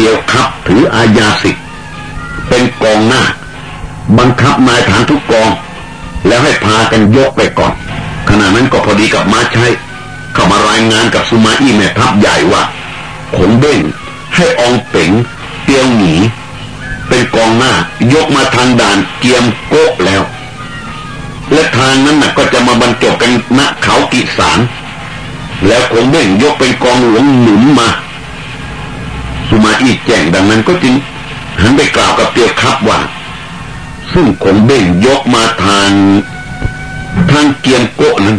เตียวครับถืออาญาสิทธิ์เป็นกองหน้า บังคับนายฐานทุกกอง แล้วให้พากันยกไปก่อน ขณะนั้นก็พอดีกับมาใช้เข้ามารายงานกับสุมาอี้แม่ทัพใหญ่ว่าขนเบ้งให้อองเป๋งเตียวหนีเป็นกองหน้ายกมาทางด่านเกียมโกะแล้ว และทางนั้นน่ะก็จะมาบรรจบกันณเขากิสารแล้วขงเบ้งยกเป็นกองหลวงหนุนมา สุมาอี้แจ้งดังนั้นก็จึงหันไปกล่าวกับเตียวครับว่า ซึ่งขงเบ้งยกมาทางทางเกียมโกะนั้น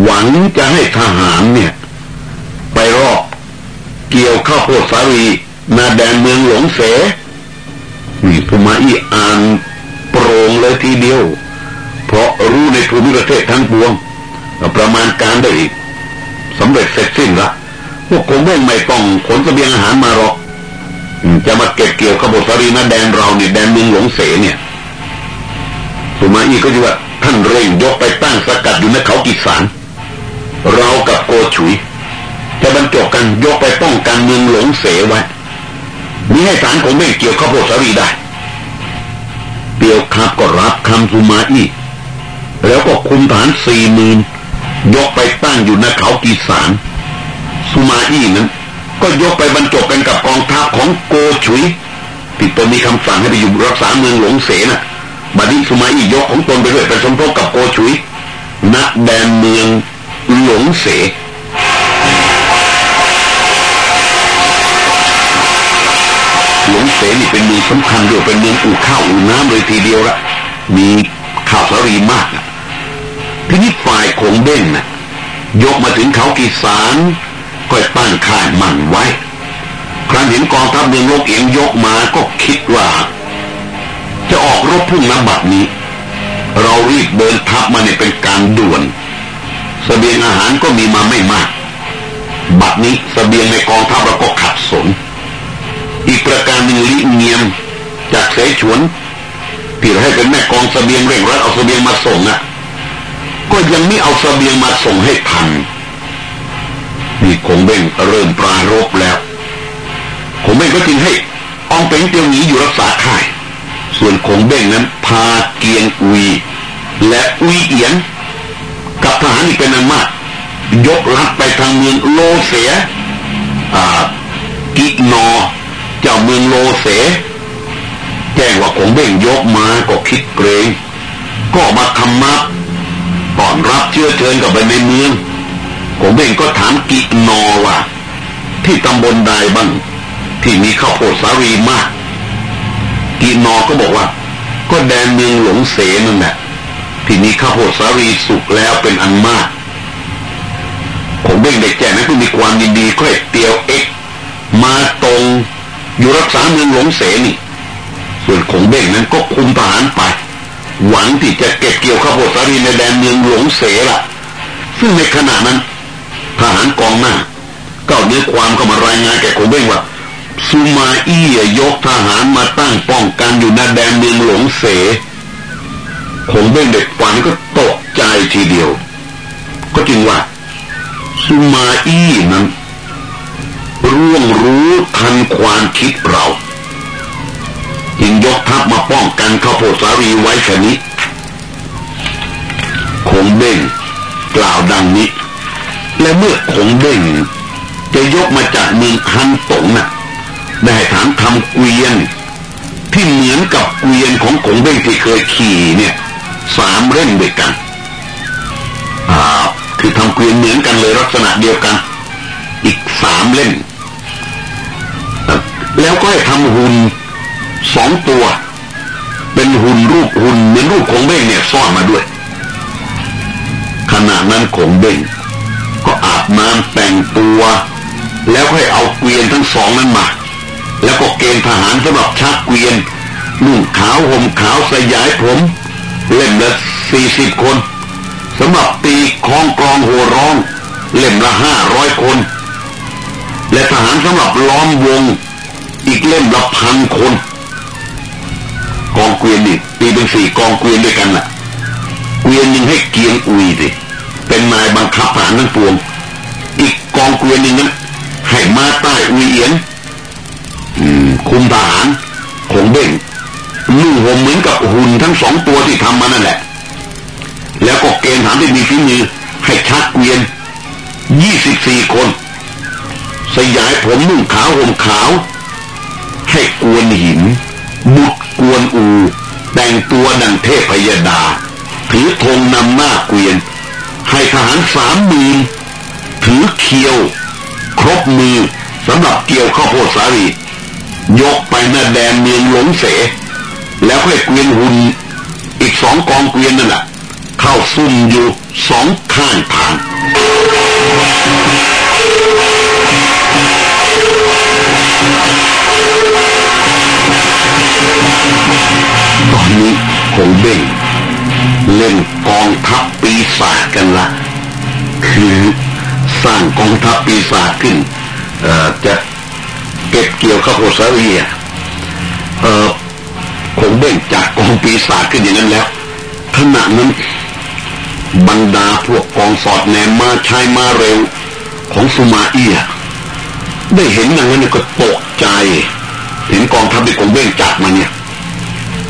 หวังจะให้ทหารเนี่ย ไปรอบเกี่ยวข้าวโพดสารีนาแดนเมืองหลงเสนี่สุมาอี้อ่านโปร่งเลยทีเดียว เพราะรู้ในภูมิประเทศทั้งปวง ประมาณการได้สำเร็จเสร็จสิ้นละ พวกคงไม่ไม่ต้องขนเสบียงอาหารมาหรอกจะมาเก็บเกี่ยวขบสรีนาแดนเราเนี่ยแดนเมืองหลงเสเนี่ย สุมาอี้ก็จะว่าท่านเร่งยกไปตั้งสกัดอยู่ในเขากิสารเรากับโกฉุยจะบรรจบกันยกไปป้องกันเมืองหลงเสไว้มีให้ฐานของไม่เกี่ยวข้าวโพดสารีได้ เปียวครับก็รับคำสุมาอี้แล้วก็คุมฐานสี่หมื่นยกไปตั้งอยู่ในเขากีสาร สุมาอี้นั้น ก็ยกไปบรรจบกันกับกองทัพของโกชุยที่ตนมีคำสั่งให้ไปอยู่รักษาเมืองหลงเสนะบัดนี้สุมาอี้ยกของตนไปด้วยไปสมทบกับโกชุยณแดนเมืองหลงเสหลงเสนี่เป็นเมืองสำคัญด้วยเป็นเมืองอู่ข้าวอู่น้ำเลยทีเดียวละมีข้าวสารีมากนะทีนี้ฝ่ายคงเบ้งนะ่ะยกมาถึงเขากีสาร ก็ตั้งค่ายมั่นไว้ ครั้นเห็นกองทัพเมืองโลกเอียงยกมาก็คิดว่า จะออกรบพุ่งน้ำบัดนี้ เรารีบเดินทัพมาเนี่ยเป็นการด่วนสเสบียงอาหารก็มีมาไม่มาก บัดนี้สเสบียงในกองทัพเราก็ขัดสน อีกประการหนึ่งลิเงียม จากเสฉวนที่ให้เป็นแม่กองสเสบียงเร่งรัดเอาสเสบียงมาส่งอะ่ะก็ยังไม่เอาสเสบียงมาส่งให้ทัน นี่คงเบ่งเริ่มปรารบแล้วคงเบ่งก็จึงให้อองเป็งเตียวหนีอยู่รักษาค่าย ส่วนคงเบ่งนั้นพาเกียงอุย และอุยเอียน กับทหารอีกเป็นอันมาก ยกลัดไปทางเมืองโลเสียกินอเจ้าเมืองโลเสแจ้งว่าคงเบ่งยกมาก็คิดเกรง ก็มาทำมาต้อนรับเชื้อเชิญกับไปในเมือง ผมเองก็ถามกินอว่า ที่ตำบลใดบ้าง ที่มีข้าวโพดสารีมากกินอก็บอกว่า ก็แดนเมืองหลงเสนั่นแหละที่มีข้าวโพดสารีสุกแล้วเป็นอันมาก ผมเบ่งเด็กแก่นั้นก็มีความยินดีก็เตียวเอ็กมาตรงอยู่รักษาเมืองหลงเสนี่ ส่วนของเบ่งนั้นก็คุมทหารไป หวังที่จะเก็บเกี่ยวข้าวโพดสาลีในแดนเมืองหลงเสละซึ่งในขณะนั้น ทหารกองหน้าก็เนื้อความเข้ามารายงานแก่คงเบ้งว่าซูมาอี้ยกทหารมาตั้งป้องกันอยู่ในแดนเมืองหลงเสคงเบ้งเด็กฟันก็ตกใจทีเดียว ก็จึงว่าซูมาอี้นั้นร่วงรู้ทันความคิดเราจึงยกทัพมาป้องกันข้าโพดสารีไว้ชนิดคงเบ่งกล่าวดังนี้ และเมื่อคงเบ่งจะยกมาจากเมืองฮันตงน่ะได้ถามทำเกวียน ที่เหมือนกับเกวียนของคงเบ่งที่เคยขี่เนี่ยสามเล่มด้วยกันอ่าคือทำเกวียนเหมือนกันเลยลักษณะเดียวกัน อีกสามเล่มแล้วก็ให้ทำหุ่นสองตัว เป็นหุ่นรูปหุ่นเหมือนรูปของเบ้งเนี่ยซ่อนมาด้วย ขณะนั้นของเบ้ง บน้ำแต่งตัว แล้วให้เอาเกวียนทั้งสองนั้นมา แล้วก็เกณฑ์ทหารสำหรับชักเกวียนนุ่งขาวห่มขาวสยายผมเล่มละสี่สิบคนสำหรับตีคลองกลองหัวร้อง เล่มละห้าร้อยคน และทหารสำหรับล้อมวง อีกเล่มละพันคน กองเกวียนนี่ตีเป็นสี่กองเกวียนด้วยกันน่ะเกวียนยังให้เกียงอุยสิเป็นนายบังคับผ่านทั้งปวง กองเกวียนนี่นะให้มาใต้อุยเอียนคุมทหารของเบ่งนุ่งห่มเหมือนกับหุ่นทั้งสองตัวที่ทำมานั่นแหละ แล้วก็เกณฑ์ทหารที่มีฝีมือให้ชักเกวียนยี่สิบสี่คน สยายผมนุ่งขาวห่มขาวให้กวนหิน บุดกวนอู แต่งตัวดังเทพยดา ถือธงนำหน้าเกวียน ให้ทหารสามหมื่น ถือเคียว ครบมือสำหรับเกี่ยวข้าวโพดสาลียกไปหน้าแดนเมืองหลงเส แล้วค่อยเกวียนหุ่นอีกสองกองเกวียนนั่นแหละเข้าซุ่มอยู่สองข้างทางตอนนี้คงเบ้งเล่นกองทัพปีศาจกันละ คือ สร้างกองทัพปีศาจขึ้นจะเก็บเกี่ยวข้าวโพดสาลีอะคงเบ่งจากกองปีศาจขึ้นอย่างนั้นแล้วขณะนั้นบรรดาพวกกองสอดแนมมาชายมาเร็วของสุมาเอียได้เห็นอย่างนั้นก็ตกใจ เห็นกองทัพที่คงเบ่งจัดมาเนี่ย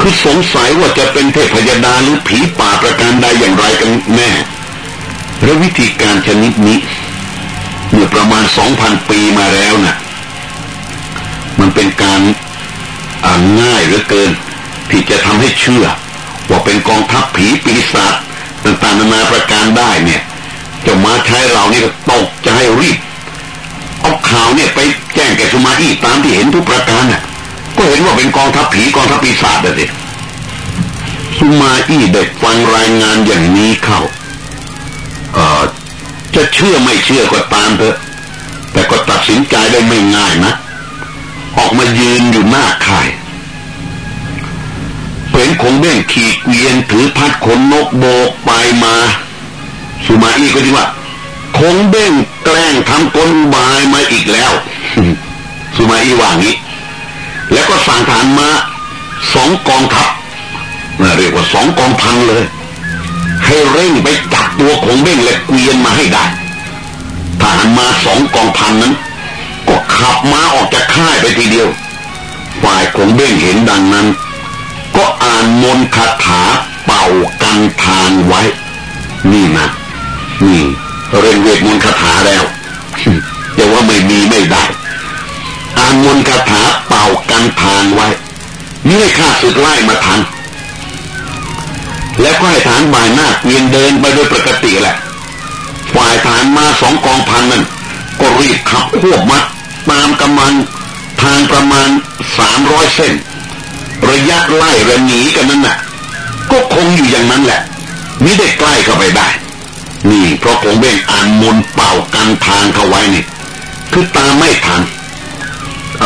คือสงสัยว่าจะเป็นเทพยดาหรือผีป่าประการใดอย่างไรกันแน่และวิธีการชนิดนี้ เมื่อประมาณสองพันปีมาแล้วนะ่ะ มันเป็นการอ่าง่ายเหลือเกิน ที่จะทำให้เชื่อ ว่าเป็นกองทัพผีปีศาจต่างๆนานาประการได้เนี่ยจะมาใช้เรานี่ก็ตกจะให้รีบเอาข่าวเนี่ยไปแจ้งแกสุมาอี้ตามที่เห็นทุกประการน่ะ ก็เห็นว่าเป็นกองทัพผีกองทัพปีศาจเลยสุมาอี้เด็กฟังรายงานอย่างนี้เข้า เอ่อ จะเชื่อไม่เชื่อก็ตามเถอะ แต่ก็ตัดสินใจได้ไม่ง่ายนะออกมายืนอยู่หน้าค่ายเป็นคงเบ้งขี่เกวียนถือพัดขนนกโบกไปมา สุมาอี้ก็ที่ว่า คงเบ้งแกล้งทำกลบายมาอีกแล้ว สุมาอี้ว่างี้ แล้วก็สั่งฐานมาสองกองทัพเรียกว่าสองกองพันเลย ให้เร่งไปจับตัวของเบ้งและเกวียนมาให้ได้ทหารมาสองกองพันนั้น ก็ขับม้าออกจากค่ายไปทีเดียว ฝ่ายของเบ้งเห็นดังนั้น ก็อ่านมนต์คาถาเป่ากันทางไว้ นี่นะนี่เรียนเวทมนต์คาถาแล้วแต่ว่าไม่มีไม่ได้อ่านมนต์คาถาเป่ากันทางไว้นี่ข้าศึกไล่มาทัน แล้วก็ให้ฐานบ่ายหน้าเวียนเดินไปโดยปกติแหละ ฝ่ายฐานมาสองกองพันนั้นก็รีบขับควบมัดตามกำลังทางประมาณสามร้อยเส้น ระยะไล่ระหนีกันนั้นน่ะ ก็คงอยู่อย่างนั้นแหละมิได้ใกล้เข้าไปได้ นี่เพราะคงเบ่งอ่านมนเป่ากันทางเข้าไว้นี่ คือตามไม่ทัน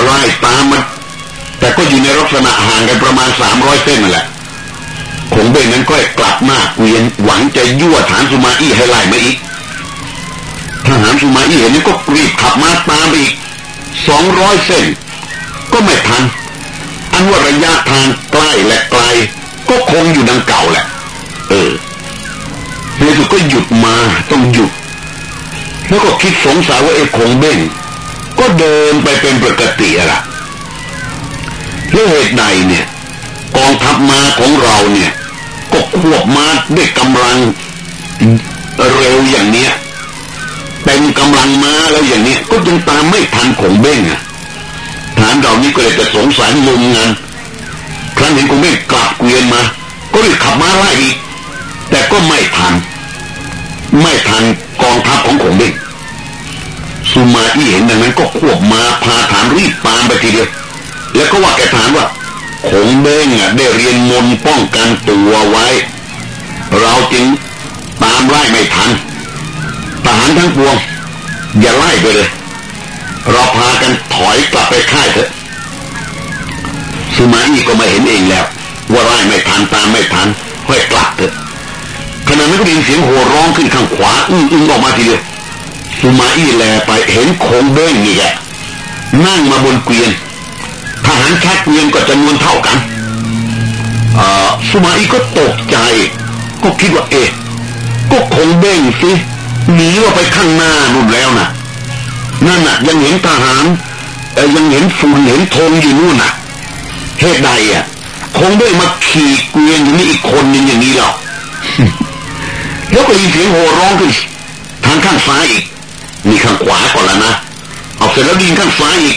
ไล่ตามมัน แต่ก็อยู่ในลักษณะห่างกันประมาณสามร้อยเส้นนั่นแหละ คงเบงนั้นก็กลับหน้าเวียนหวังจะยั่วฐานสุมาอี้ให้ไล่มาอีกทหารสุมาอี้เห็นนี้ก็รีบขับมาตามอีกสองร้อยเส้น ก็ไม่ทัน อันว่าระยะทางใกล้และไกล ก็คงอยู่ดังเก่าแหละ เออในสุดก็หยุดมาต้องหยุด แล้วก็คิดสงสัยว่าไอ้คงเบ้งก็เดินไปเป็นปกติอะล่ะแล้วเหตุใดเนี่ย กองทัพมาของเราเนี่ย ก็ควบมาด้วยกำลังเร็วอย่างเนี้ยเต็มกำลังมาแล้วอย่างเนี้ยก็ยังตามไม่ทันของเบ้งอะฐานเรานี้ก็เลยจะสงสัยงงงานครั้งเห็นคงเบ้งกลับเกวียนมา ก็รีบขับมาไล่อีก แต่ก็ไม่ทัน ไม่ทันกองทัพของของเบ้งสุมาอี้เห็นดังนั้นก็ควบมาพาฐานรีบตามไปทีเดียว แล้วก็ว่าแกฐานว่า คงเบ้งอะได้เรียนมนป้องกันตัวไว้ เราจึงตามไล่ไม่ทันทหารทั้งปวง อย่าไล่ไปเลย เราพากันถอยกลับไปค่ายเถอะสุมาอี้ก็มาเห็นเองแล้ว ว่าไล่ไม่ทันตามไม่ทันค่อยกลับเถอะขณะนั้นก็ได้ยินเสียงโห่ร้องขึ้นข้างขวาอื้ออึ้งออกมาทีเดียวสุมาอี้แลไปเห็นโคงเบ้งนี่แหละนั่งมาบนเกวียน ทหารชักเกวียนก็จำนวนเท่ากันเอ่อสุมาอี้ก็ตกใจ ก็คิดว่าเอ๊ะก็คงเบ้งสิหนีว่าไปข้างหน้านู่นแล้วนะนั่นน่ะ ยังเห็นทหารเอ่อยังเห็นฝุ่นเห็นธงอยู่นู่นน่ะเหตุใดอะ คงได้มาขี่เกวียนอย่างนี้อีกคนหนึ่งอย่างนี้หรอกแล้วก็ยินเสียงโห่ร้องขึ้นทางข้างซ้ายอีกมีข้างขวาก่อนแล้วนะเอาเสร็จแล้วดินข้างซ้ายอีก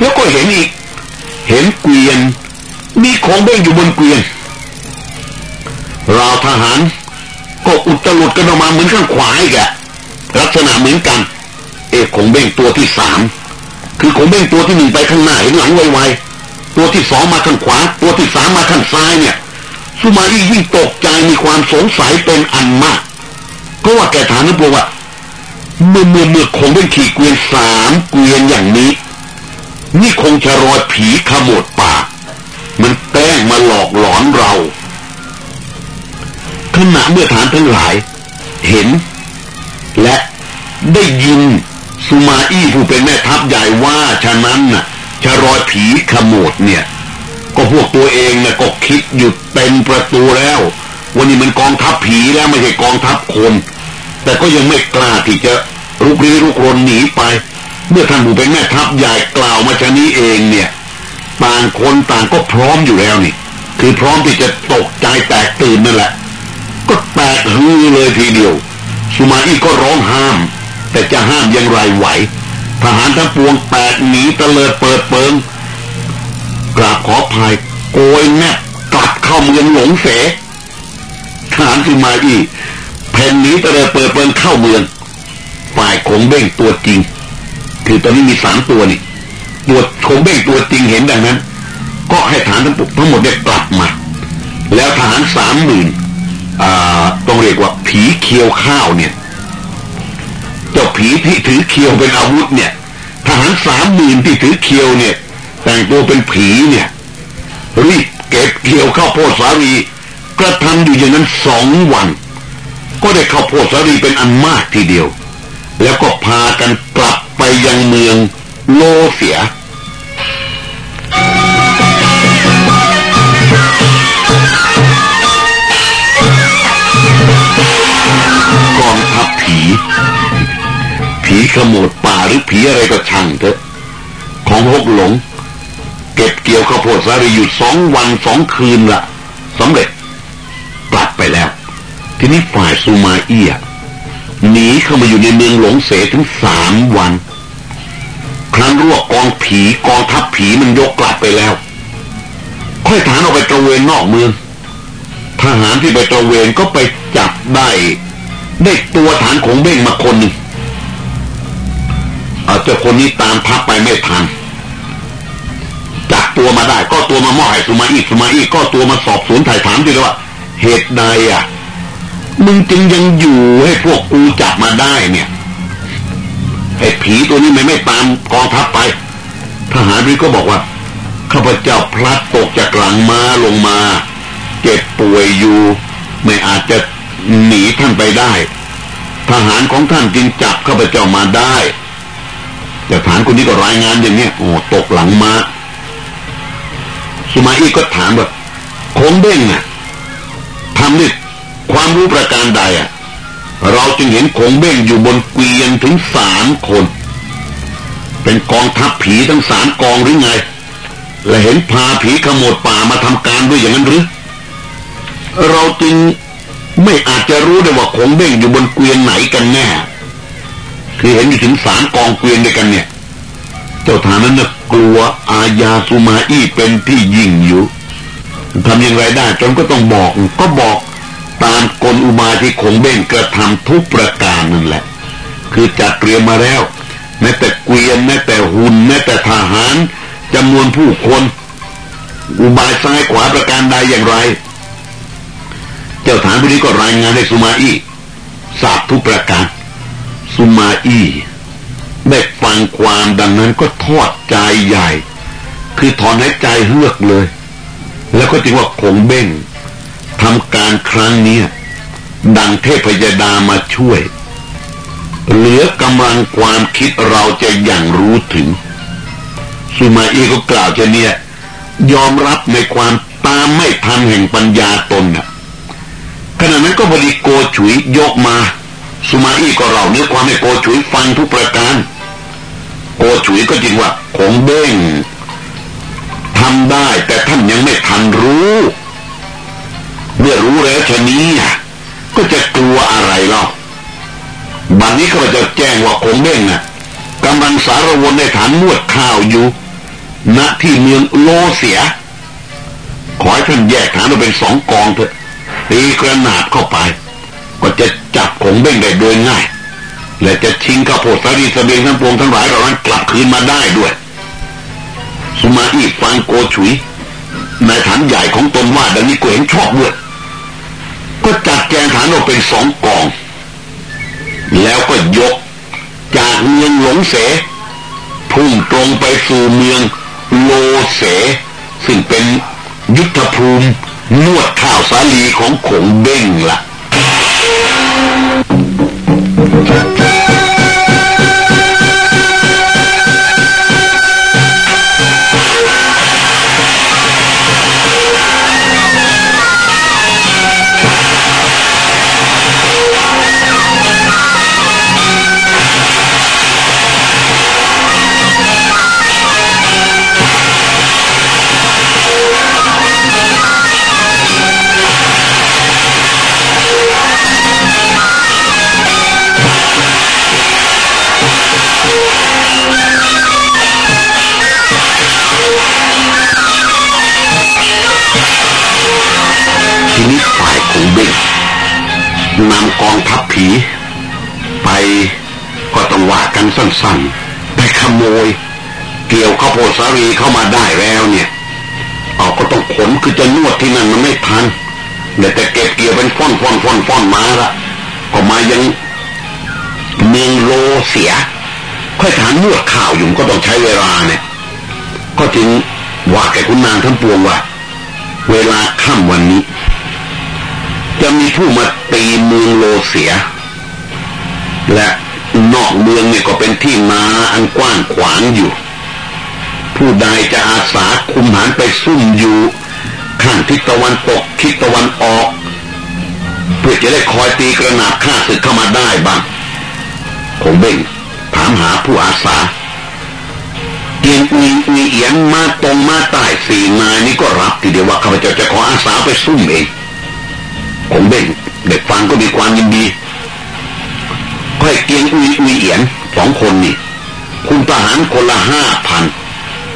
แล้วก็เห็นอีก เห็นเกวียน มีของเบ้งอยู่บนเกวียนราทหาร ก็อุตลุดกันออกมาเหมือนข้างขวาอีกอะลักษณะเหมือนกัน เอกของเบ้งตัวที่สามคือของเบ้งตัวที่หนึ่งไปข้างหน้าเห็นหลังไวๆตัวที่สองมาข้างขวา ตัวที่สามมาข้างซ้ายเนี่ยสุมาอี้ยิ่งตกใจมีความสงสัยเป็นอันมากก็ว่าแกถามนึกว่าเมื่อเมื่อเมื่อคงเป็นขี่เกวียนสามเกวียนอย่างนี้ นี่คงจะรอยผีขโมดป่ามันแป้งมาหลอกหลอนเราขณะเมื่อฐานทั้งหลาย เห็น และได้ยินสุมาอี้ผู้เป็นแม่ทัพใหญ่ว่าฉะนั้นน่ะจะรอยผีขโมดเนี่ย ก็พวกตัวเองน่ะก็คิดหยุดเต็มประตูแล้ว วันนี้มันกองทัพผีแล้วไม่ใช่กองทัพคน แต่ก็ยังไม่กล้าที่จะรุกรีรุกรนหนีไป เมื่อท่านผู้เป็นแม่ทัพใหญ่กล่าวมาชนี้เองเนี่ยต่างคนต่างก็พร้อมอยู่แล้วนี่ คือพร้อมที่จะตกใจแตกตื่นนั่นแหละ ก็แตกฮือเลยทีเดียว สุมาอี้ก็ร้องห้าม แต่จะห้ามยังไรไหว ทหารทั้งปวงแตกหนีตะเลิดเปิดเปิงกราบขอภายโกยแนบกลับเข้าเมืองหลงเสทหารสุมาอี้แผ่นหนีตะเลยเปิดเปิงเข้าเมืองฝ่ายคงเบ้งตัวจริง คือตอนนี้มีสามตัวนี่ตัวโคงเบ้งตัวจริงเห็นดังนั้น ก็ให้ฐานทั้งทั้งหมดได้กลับมา แล้วทหารสามหมื่นต้องเรียกว่าผีเคียวข้าวเนี่ยเจ้าผีที่ถือเคียวเป็นอาวุธเนี่ยทหารสามหมื่นที่ถือเคียวเนี่ย แต่งตัวเป็นผีเนี่ยรีบเก็บเคียวเข้าโพสารีกระทำอยู่อย่างนั้นสองวัน ก็ได้เข้าโพสารีเป็นอันมากทีเดียว แล้วก็พากันกลับ ยังเมืองโลเสีย กองทัพผี ผีขโมดป่าหรือผีอะไรก็ช่างเถอะ ของพกหลง เก็บเกี่ยวข้าวโพดสารีอยู่สองวันสองคืนละสำเร็จกลับไปแล้ว ทีนี้ฝ่ายซูมาเอียหนีเข้ามาอยู่ในเมืองหลงเสถึงสามวัน รั้นรั่วกองผีกองทัพผีมันยกกลับไปแล้ว ค่อยฐานออกไปตระเวนนอกเมือง ทหารที่ไปตระเวนก็ไปจับได้ได้ตัวฐานของเบ้งมาคนหนึ่งอาจจะคนนี้ตามทัพไปไม่ทันจับตัวมาได้ก็ตัวมามอบให้สุมาอีสุมาอีก็ตัวมาสอบสวนถ่ายถามดีเลยว่า เหตุใดอะ มึงจึงยังอยู่ให้พวกกูจับมาได้เนี่ย ไอ้ผีตัวนี้ไม่ไม่ตามกองทัพไปทหารนี้ก็บอกว่าข้าพเจ้าพลัดตกจากหลังมาลงมา เจ็บป่วยอยู่ ไม่อาจจะหนีท่านไปได้ ทหารของท่านจึงจับข้าพเจ้ามาได้แต่ฐานคนนี้ก็รายงานอย่างเนี้ยโอ้ตกหลังมาสุมาอีก็ถามแบบคงเด้งน่ะทำนี่ความรู้ประการใดอะ เราจึงเห็นคงเบ้งอยู่บนเกวียนถึงสามคน เป็นกองทัพผีทั้งสามกองหรือไง และเห็นพาผีขโมดป่ามาทำการด้วยอย่างนั้นหรือ เราจึงไม่อาจจะรู้ได้ว่าคงเบ้งอยู่บนเกวียนไหนกันแน่ คือเห็นอยู่ถึงสามกองเกวียนด้วยกันเนี่ย เจ้าฐานนั้นนะกลัวอาญาสุมาอี้เป็นที่ยิ่งอยู่ทำอย่างไรได้จนก็ต้องบอก ก็บอก ตามกลอุบาที่คงเบ่งกระทำทุกประการนั่นแหละ คือจัดเตรียมมาแล้วแม้แต่เกวียนแม้แต่หุ่นแม้แต่ทหารจำนวนผู้คน อุบายซ้ายขวาประการใดอย่างไร เจ้าฐานผู้นี้ก็รายงานให้สุมาอี้ทราบทุกประการสุมาอี้ได้ฟังความดังนั้นก็ทอดใจใหญ่ คือถอนหายใจเฮือกเลย แล้วก็จึงว่าคงเบ้ง ทำการครั้งนี้ดังเทพยดามาช่วย เหลือกำลังความคิดเราจะอย่างรู้ถึงสุมาอีก็กล่าวจะเนี่ยยอมรับในความตามไม่ทันแห่งปัญญาตนน่ะขณะนั้นก็พอดีโกฉุยยกมา สุมาอีก็เราเนื้อความให้โกฉุยฟังทุกประการ โกฉุยก็จริงว่าของเบ้งทำได้แต่ท่านยังไม่ทันรู้ เมื่อรู้แล้วชนี้ก็จะกลัวอะไรเล่าบัดนนี้ก็จะแจ้งว่าคงเบ้งน่ะกำลังสารวนในฐานนวดข้าวอยู่ณที่เมืองโลเสีย ขอให้ท่านแยกฐานออกเป็นสองกองเถอะตีกระนาบเข้าไป ก็จะจับคงเบ้งได้โดยง่าย และจะชิงข้าวโพดสารีสเบียงทั้งปวงทั้งหลายเรานั้นกลับคืนมาได้ด้วย สุมาอีฟังโกฉุยในฐานใหญ่ของตนว่าดังนี้ก็เห็นชอบด้วย ก็จัดแกงฐานออกเป็นสองกอง แล้วก็ยกจากเมืองหลงเสพุ่งตรงไปสู่เมืองโลเส ซึ่งเป็นยุทธภูมินวดข้าวสาลีของขงเบ้งละ่ะ นำกองทัพผี ไปก็ต้องว่ากันสั้นๆ ไปขโมย เกี่ยวข้าวโพดสารีเข้ามาได้แล้วเนี่ยเอาก็ต้องขนคือจะนวดที่นั่นมันไม่ทันเดี๋ยวแต่เก็บเกี่ยวเป็นฟ่อนฟ่อนฟ่อนฟ่อนมาละก็มายังเมืองโลเสีย ค่อยถามนวดข่าวอยู่ก็ต้องใช้เวลาเนี่ย ก็จึงว่าแกคุณนางทั้งปวงว่า เวลาค่ำวันนี้ จะมีผู้มาตีเมืองโลเสีย และนอกเมืองเนี่ยก็เป็นที่นาอันกว้างขวางอยู่ ผู้ใดจะอาสาคุมหานไปซุ่มอยู่ข้างทิศตะวันตกทิศตะวันออก เพื่อจะได้คอยตีกระนาบข้าศึกเข้ามาได้บ้างคงเบ่งถามหาผู้อาสาเกียงอุยอุยเอียนมาตรงมาใต้สี่นายนี้ก็รับทีเดียวว่าข้าพเจ้าจะขออาสาไปซุ่มเอง ผมเบ่งเด็กฟังก็มีความยินดีค่อยเกียงอุยอุยเอียนสองคนนี่คุณทหารคนละห้าพัน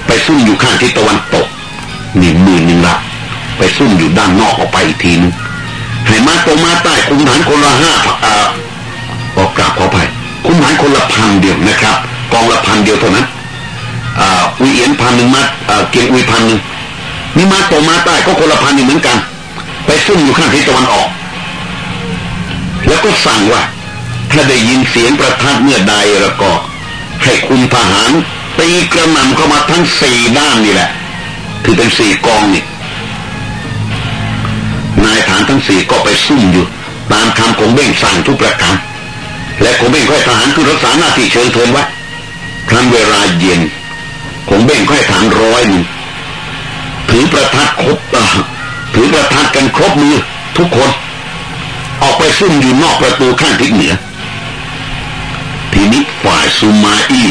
ไปซุ่มอยู่ข้างทิศตะวันตกหนี่งหมื่นหนึ่งละไปซุ่มอยู่ด้านนอกออกไปอีกทีนึงให้มาตรงมาใต้คุณทหารคนละห้าอ่าขอกราบขอไปคุณทหารคนละพันเดียวนะครับกองละพันเดียวเท่านั้นอ่าอุยเอียนพันหนึ่งมาเกียงอุยพันหนึ่งนี่มาตรงมาใต้ก็คนละพันเหมือนกัน ไปซุ่มอยู่ข้างทิศตะวันออก แล้วก็สั่งว่า ถ้าได้ยินเสียงประทัดเมื่อใดแล้วก็ ให้คุมทหารตีกระหน่ำเข้ามาทั้งสี่ด้านนี่แหละคือเป็นสี่กองนี่นายฐานทั้งสี่ก็ไปซุ่มอยู่ ตามคำของเบ้งสั่งทุกประการและของเบ้งค่อยทหารคือรักษาหน้าที่เชิญเทินไว้ครั้นเวลาเย็นของเบ้งค่อยฐานร้อยหนึ่งถือประทัดครบ ถือประทัดกันครบมือทุกคน ออกไปซุ่มอยู่นอกประตูข้างทิศเหนือ ทีนี้ฝ่ายซูมาอี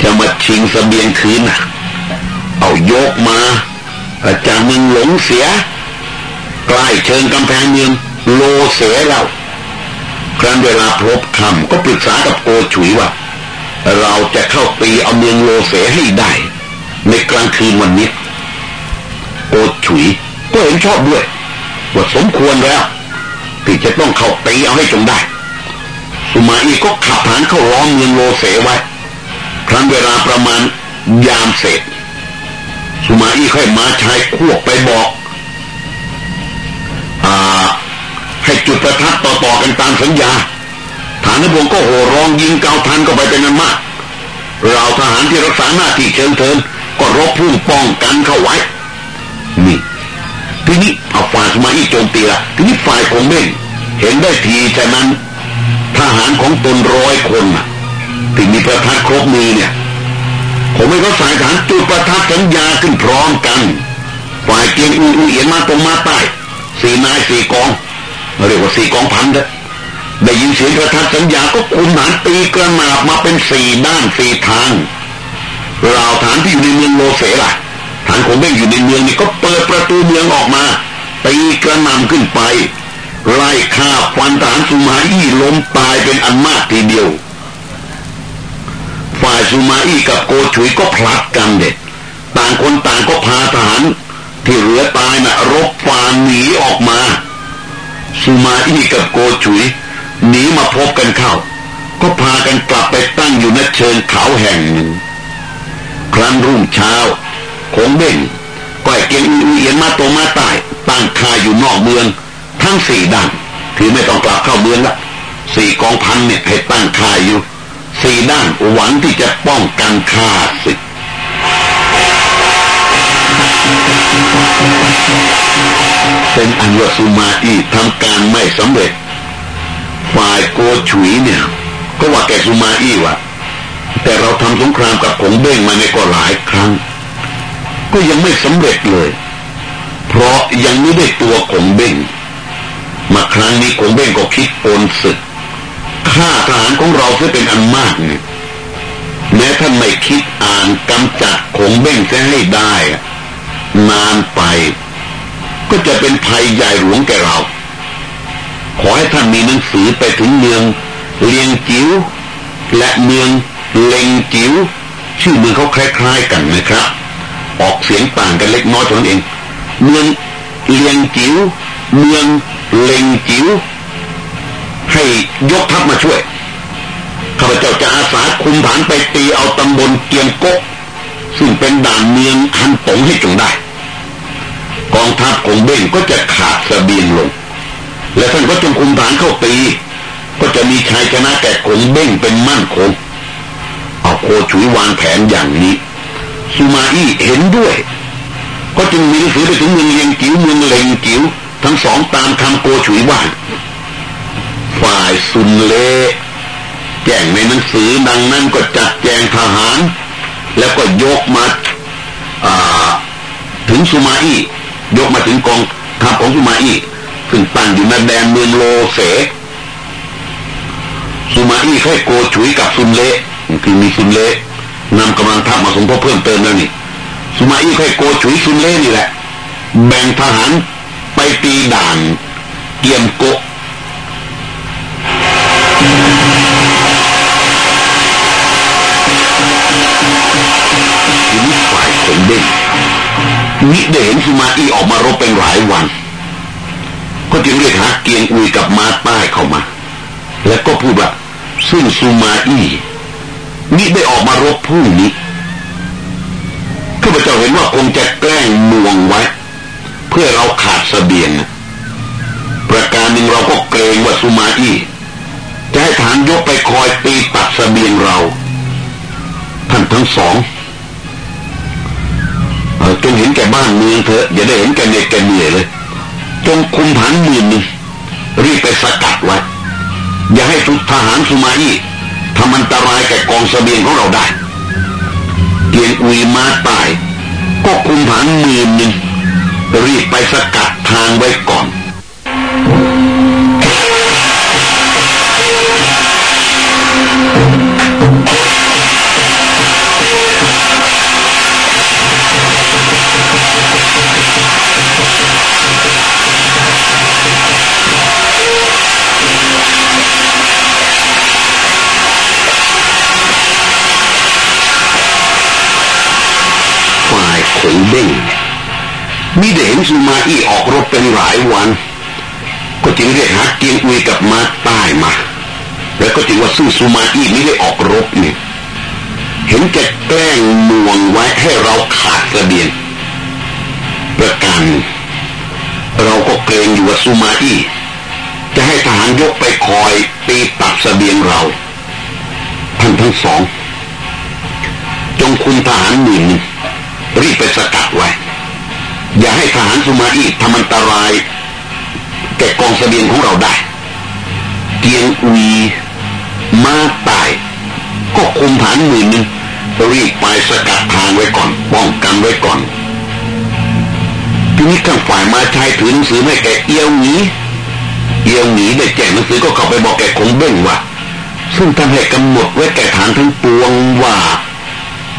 จะมาชิงสเสบียงคืนนะเอายกมาอาจากเมืองหลงเสีย ใกล้เชิงกำแพงเมืองโลเสียเราครั้นเวลาพบคำก็ปรึกษากับโกฉุยว่า เราจะเข้าตีเอาเมืองโลเสให้ได้ ในกลางคืนวันนี้ โกฉุย ก็เห็นชอบด้วยว่าสมควรแล้ว ที่จะต้องเข้าตีเอาให้จงได้สุมาอีก็ขับฐานเข้าล้อมเมืองโลเสไว้ครั้นเวลาประมาณยามเสร็จสุมาอีค่อยมาชายควบไปบอกอให้จุดประทัดต่อๆกันตามสัญญา ฐานพงก็โห่ร้องยิงเกาทันก็ไปเป็นนั้นมากเราทหารที่รักษาหน้าที่เชิงเทินก็รบพุ่งป้องกันเข้าไว้นี่ ทีนี้เอาฝ่ายสมาอีโจมตีละทีนี้ฝ่ายของเม่งเห็นได้ทีฉะนั้นทหารของตนร้อยคนที่มีประทัดครบมือเนี่ยผมไม่ก็สายฐานจุดประทัดสัญญาขึ้นพร้อมกัน ฝ่ายเกียงอูเอียนมาตรงมาใต้สี่นายสี่กองเรียกว่าสี่กองพันเด้ได้ยินเสียงประทัดสัญญาก็คุมหานตีกระนาบมาเป็นสี่ด้านสี่ทางราวฐานที่อยู่ในเมืองโลเสล่ะานของเบ้งอยู่ในเมืองนี่ก็เปิดประตูเมืองออกมาตีกระนำขึ้นไป ไล่ฆ่าฟันทหารสุมาอี้ล้มตายเป็นอันมากทีเดียว ฝ่ายสุมาอี้กับโกชุยก็พลัดกันเด็ดต่างคนต่างก็พาทหารที่เหลือตายนะ่ะรบฟานหนีออกมาสุมาอี้กับโกชุยหนีมาพบกันเข้า ก็พากันกลับไปตั้งอยู่ณเชิงเขาแห่งหนึ่งครั้นรุ่งเช้า คงเบ่งก้อยเกียงอุเอียนมาโตมาตายตั้งคาอยู่นอกเมือง ทั้งสี่ด้านถือไม่ต้องกลับเข้าเมืองละสี่กองพันเนี่ยให้ตั้งคาอยู่สี่ด้านหวังที่จะป้องกันข้าศึกเป็นอันว่าสุมาอีทำการไม่สำเร็จฝ่ายโกฉุยเนี่ย ก็ว่าแกสุมาอีว่ะแต่เราทำสงครามกับผงเบ้งมาในก็หลายครั้ง ก็ยังไม่สำเร็จเลย เพราะยังไม่ได้ตัวของเบ้งมาครั้งนี้ของเบ้งก็คิดโอนศึกฆ่าทหารของเราเพื่อเป็นอันมากเนี่ยแม้ท่านไม่คิดอ่านกำจัดของเบ้งจะให้ได้ นานไป ก็จะเป็นภัยใหญ่หลวงแก่เรา ขอให้ท่านมีหนังสือไปถึงเมืองเลียงจิ๋วและเมืองเลงจิ๋วชื่อเมืองเขาคล้ายๆกันนะครับ ออกเสียงต่างกันเล็กน้อยเท่านั้นเอง เมืองเลียงจิ๋วเมืองเลงจิ๋วให้ยกทัพมาช่วยข้าพเจ้าจะอาสาคุมฐานไปตีเอาตำบลเกียงกกซึ่งเป็นด่านเมืองฮันตงให้จงได้ กองทัพของเบ้งก็จะขาดสเสบียงลง และท่านก็จงคุมฐานเข้าตีก็จะมีชัยชนะแก่ขงเบ้งเป็นมั่นคงเอาโคชุยวางแผนอย่างนี้ ซูมาอี้เห็นด้วย ก็จึงมีหนังสือไปถึงเมืองเลียงจิ๋วเมืองเลงจิ๋วทั้งสองตามคำโกชุยว่าฝ่ายซุนเล่แจ้งในหนังสือดังนั้นก็จัดแจงทหาร แล้วก็ยกมาถึงสุมาอี้ยกมาถึงกองทัพของสุมาอี้ซึ่งตั้งอยู่ในแดนเมืองโลเสสุมาอี้ค่อยโกชุยกับซุนเล่ที่มีซุนเล่ นำกำลังทัพมาสมทบเพิ่มเติมแล้วนี่สุมาอี้ค่อยโกชุยซุนเล่นี่แหละ แบ่งทหารไปตีด่านเกียมโกทีนี้ฝ่ายขงเด้งมิได้เห็นสุมาอี้ออกมารบเป็นหลายวัน ก็จึงเรียกหาเกียงอุยกับมาใต้เข้ามา แล้วก็พูดว่าซึ่งสุมาอี้ มิได้ออกมารบผู้นี้ข้าพเจ้าเห็นว่าคงจะแกล้งมวงไว้ เพื่อเราขาดสเสบียง ประการหนึ่งเราก็เกรงว่าสุมาอี้จะให้ฐานยกไปคอยตีตัดสเสบียงเรา ท่านทั้งสองจงเห็นแก่บ้านเมืองเถอะอย่าได้เห็นแก่เน็ตแก่เหนื่อยเลย จงคุมผันหมื่นนึงรีบไปสกัดไว้อย่าให้ทุกทหารสุมาอี้ ทำอันตรายแก่กองสเสบียงของเราได้เกียงอุยมาตาย ก็คุมผันหมื่นนึงรีบไปสกัดทางไว้ก่อน เด้งมีเดเห็นซูมาอี้ออกรบเป็นหลายวัน ก็จึงเรียกหาเกียงอุยกับมาใต้มา แล้วก็จึงว่าซึ่งซูมาอี้ไม่ได้ออกรบเนี่ยเห็นแกแกล้งมวงไว้ให้เราขาดกระเบียนประการเราก็เกรงอยู่ว่าซูมาอี้จะให้ทหารยกไปคอยตีตัดสเสบียงเราท่านทั้งสอง จงคุณทหารหมื่นหนึ่ง รีบไปสกัดไว้ อย่าให้ทหารสุมาอีทำอันตราย แก่กองเสบียงของเราได้ เกียงอุยมาตาย ก็คุมฐานหมื่นนึงรีบไปสกัดทางไว้ก่อน ป้องกันไว้ก่อนทีนี้ข้างฝ่ายมาชายถือหนังสือให้แกเอียวหนีเอียวหนีได้แจ้งหนังสือก็เข้าไปบอกแกคงเบ้งว่าซึ่งท่านให้กำหนดไว้แก่ฐานทั้งปวงว่า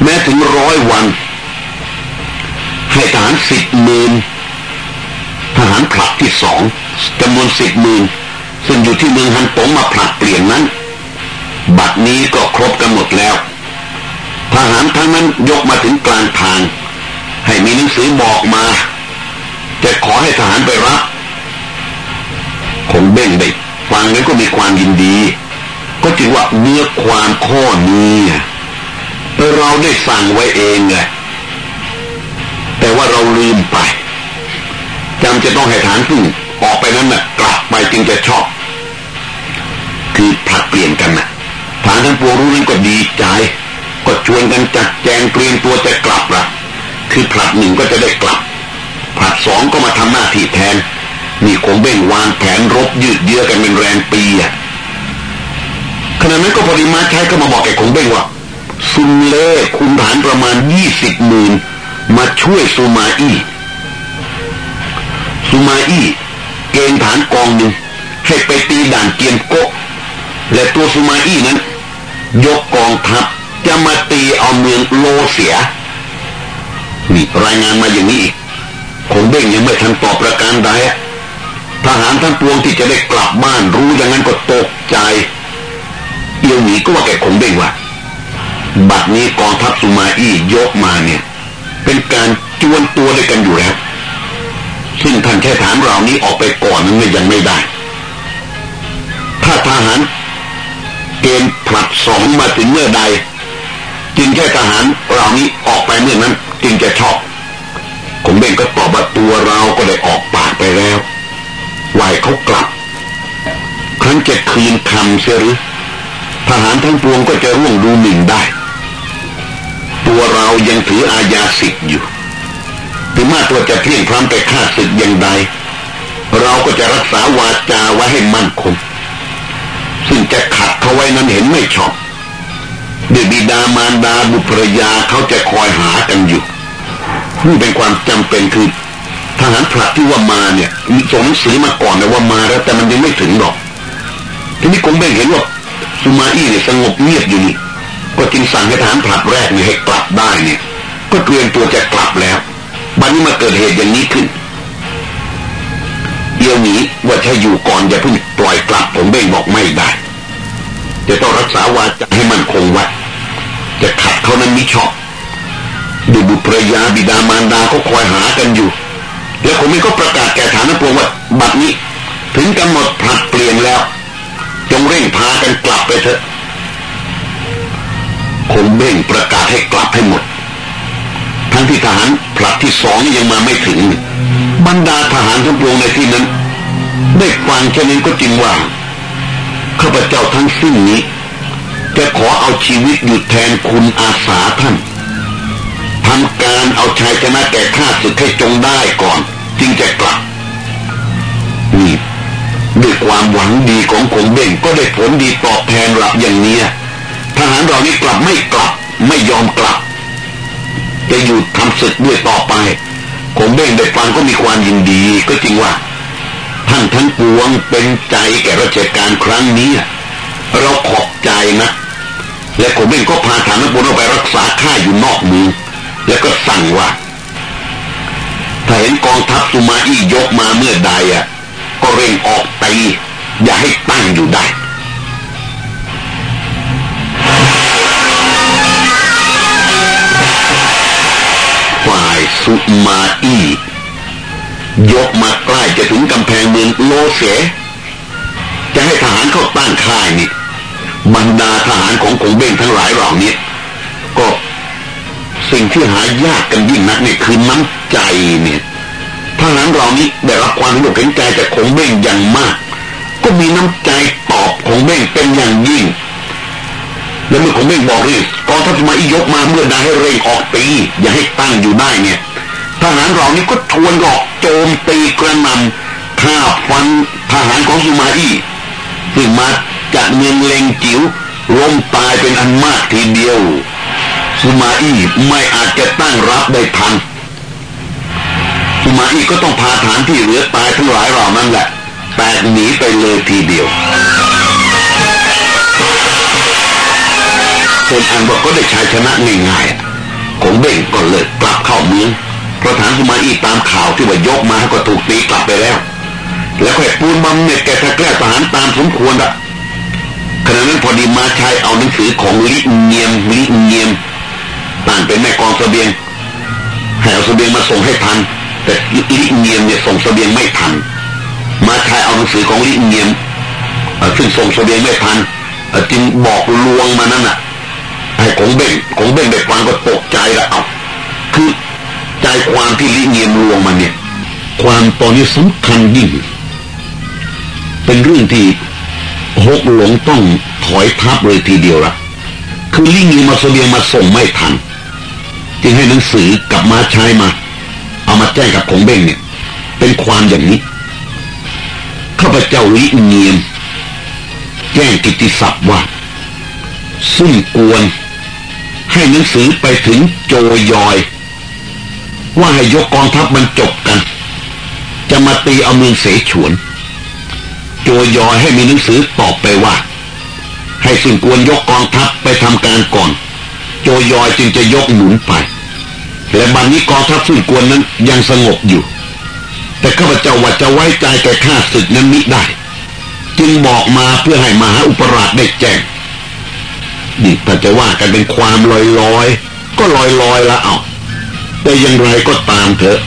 แม้ถึงร้อยวัน ใสิบหมื่นทหารผลัดที่สองจำนวนสิบหมื่นซึ่งอยู่ที่เมืองฮันตงมาผลัดเปลี่ยนนั้น บัดนี้ก็ครบกันหมดแล้ว ทหารทั้งนั้นยกมาถึงกลางทาง ให้มีหนังสือบอกมา จะขอให้ทหารไปรับคงเบ่งเด็กฟังแล้วก็มีความยินดี ก็จึงว่าเนื้อความข้อนี้เราได้สั่งไว้เองไง แต่ว่าเราลืมไปจำจะต้องให้ฐานพึ่งออกไปนั้นน่ะกลับไปจึงจะชอบ คือผลัดเปลี่ยนกันน่ะฐานทั้งปวงรู้นั้นก็ดีใจ ก็ชวนกันจัดแจงเตรียมตัวจะกลับละคือผลัดหนึ่งก็จะได้กลับผลัดสองก็มาทำหน้าที่แทนนี่คงเบ่งวางแผนรบยืดเยื้อกันเป็นแรมปีอะขณะนั้นก็พอดีมาใช้ก็มาบอกแกคงเบ่งว่าซุนเล่คุมฐานประมาณยี่สิบหมื่น มาช่วยซูมาอี้ซูมาอี้เกณฑ์ฐานกองหนึ่งให้ไปตีด่านเกียนโกและตัวซูมาอี้นั้น ยกกองทัพจะมาตีเอาเมืองโลเสียนี่รายงานมาอย่างนี้อีกคงเบ่งยังไม่ทันตอบประการใดทหารทั้งปวงที่จะได้กลับบ้านรู้อย่างนั้นก็ตกใจ เอียวหนีก็ว่าแกคงเบ่งว่าบัดนี้กองทัพซูมาอี้ยกมาเนี่ย เป็นการจวนตัวด้วยกันอยู่แล้ว ซึ่งท่านแค่ฐานเรานี้ออกไปก่อนนั้นยังไม่ได้ ถ้าทหารเกณฑ์ผลัดสองมาถึงเมื่อใด จึงแค่ทหารเรานี้ออกไปเมื่อนั้น จึงจะชอบผมเบ่งก็ตอบว่าตัวเราก็ได้ออกปากไปแล้วไหวเขากลับ ครั้นจะคืนคำเสียหรือทหารทั้งปวงก็จะร่วงดูหนึ่งได้ ตัวเรายังถืออาญาสิทธิ์อยู่ถึงแม้ตัวจะเพียงพร้ำไปฆ่าศึกอย่างใด เราก็จะรักษาวาจาไว้ให้มั่นคง ซึ่งจะขัดเขาไว้นั้นเห็นไม่ชอบเดบิดามารดาบุตรยาเขาจะคอยหากันอยู่นี่เป็นความจำเป็นคือทหารผลัดที่ว่ามาเนี่ยมีส่งหนังสือมาก่อนนะว่ามาแล้วแต่มันยังไม่ถึงหรอก ทีนี้คงไม่เห็นว่าสุมาอี้เนี่ยสงบเงียบอยู่นี่ ก็จึงสั่งให้ทหารผลัดแรกเนี่ยให้กลับได้เนี่ย ก็เตรียมตัวจะกลับแล้วบัดนี้มาเกิดเหตุอย่างนี้ขึ้น เดี๋ยวนี้ว่าถ้าอยู่ก่อนอย่าเพิ่งปล่อยกลับผมเบ่งบอกไม่ได้จะต้องรักษาวาจาให้มันคงไว้จะขัดเขานั้นมิชอบดูบุตรยาบิดามารดาก็คอยหากันอยู่ แล้วผมเองก็ประกาศแก่ฐานพวงว่าบัดนี้ ถึงกำหนดผลัดเปลี่ยนแล้ว จงเร่งพากันกลับไปเถอะ คงเบ่งประกาศให้กลับให้หมด ทั้งที่ทหารผลัดที่สองยังมาไม่ถึง บรรดาทหารทั้งปวงในที่นั้น ได้ฟังแค่นี้ก็จริงว่าข้าพเจ้าทั้งสิ้นนี้จะขอเอาชีวิตอยู่แทนคุณอาสาท่านทำการเอาชายชนะแก่ข้าศึกให้จงได้ก่อน จึงจะกลับนี่ด้วยความหวังดีของคงเบ่งก็ได้ผลดีตอบแทนหลับอย่างนี้ หารเรานี้กลับไม่กลับ ไม่ยอมกลับ จะอยู่ทำศึกด้วยต่อไปคงเบ่งได้ฟังก็มีความยินดีก็จริงว่าท่านทั้งปวงเป็นใจแก่ราชการครั้งนี้ เราขอบใจนะ และคงเบ่งก็พาฐานนักบุญไปรักษาข้าอยู่นอกเมืองแล้วก็สั่งว่าถ้าเห็นกองทัพสุมาอี้ยกมาเมื่อใดอะก็เร่งออกตีอย่าให้ตั้งอยู่ได้ สุมาอี้ยกมาใกล้จะถึงกำแพงเมืองโลเสจะให้ทหารเข้าตั้งค่ายนี่บรรดาทหารของคงเบ้งทั้งหลายเหล่านี้ก็สิ่งที่หายากกันยิ่งนักเนี่ยคือน้ำใจเนี่ยทหารเรานี้ได้รับความเห็นใจจากคงเบ้งอย่างมาก ก็มีน้ำใจตอบคงเบ้งเป็นอย่างยิ่ง แล้วเมื่อผมไม่บอกนี่กองทัพมาอียกมาเมื่อใดให้เร่งออกตีอย่าให้ตั้งอยู่ได้เนี่ยทหารเรานี่ก็ทวนออกโจมตีกระนำฆ่าฟันทหารของสุมาอี้ซึ่งมาจากเมืองเลงจิ๋วล้มตายเป็นอันมากทีเดียวสุมาอี้ไม่อาจจะตั้งรับได้ทันสุมาอี้ก็ต้องพาฐานที่เหลือตายทั้งหลายเหล่านั้นแหละแตกหนีไปเลยทีเดียว เป็นอันว่าก็ได้ชัยชนะง่ายๆคงเบ่งก็เลยกลับเข้าเมืองเพราะฐานสุมาอีตามข่าวที่ว่ายกมาก็ถูกตีกลับไปแล้ว แล้วก็ปูนบำเหน็จแกตะแกล้ทหารตามสมควรอะขณะนั้นพอดีมาชัยเอาหนังสือของลิเงียมลิเงียมต่างเป็นแม่กองเสบียงให้เอาเสบียงมาส่งให้ทัน แต่ลิเงียมเนี่ยส่งเสบียงไม่ทัน มาชัยเอาหนังสือของลิเงียมซึ่งส่งเสบียงไม่ทันจึงบอกลวงมานั่นน่ะ ไอ้ของเบ่งของเบ่งเด็กฟังก็ตกใจละเอาคือใจความที่ลิเงียมลวงมาเนี่ย ความตอนนี้สำคัญยิ่ง เป็นเรื่องที่หกหลงต้องถอยทับเลยทีเดียวละคือลิเงียมาเสบียงมาส่งไม่ทันจึงให้หนังสือกับมาใช้มา เอามาแจ้งกับของเบ้งเนี่ย เป็นความอย่างนี้ข้าพเจ้าลิเงียมแจ้งกิติศัพท์ว่า ซุ่มกวน ให้หนังสือไปถึงโจยอย ว่าให้ยกกองทัพมันจบกัน จะมาตีเอาเมืองเสฉวน โจยอยให้มีหนังสือตอบไปว่า ให้สุนกวนยกกองทัพไปทำการก่อน โจยอยจึงจะยกหนุนไปและบัดนนี้กองทัพสุนกวนนั้นยังสงบอยู่ แต่ข้าพเจ้าว่าจะไว้ใจแก่ข้าศึกนั้นมิได้ จึงบอกมาเพื่อให้มหาอุปราชได้แจ้ง นี่ถ้าจะว่ากันเป็นความลอยลอยก็ลอยลอยละเอาแต่อย่างไรก็ตามเถอะ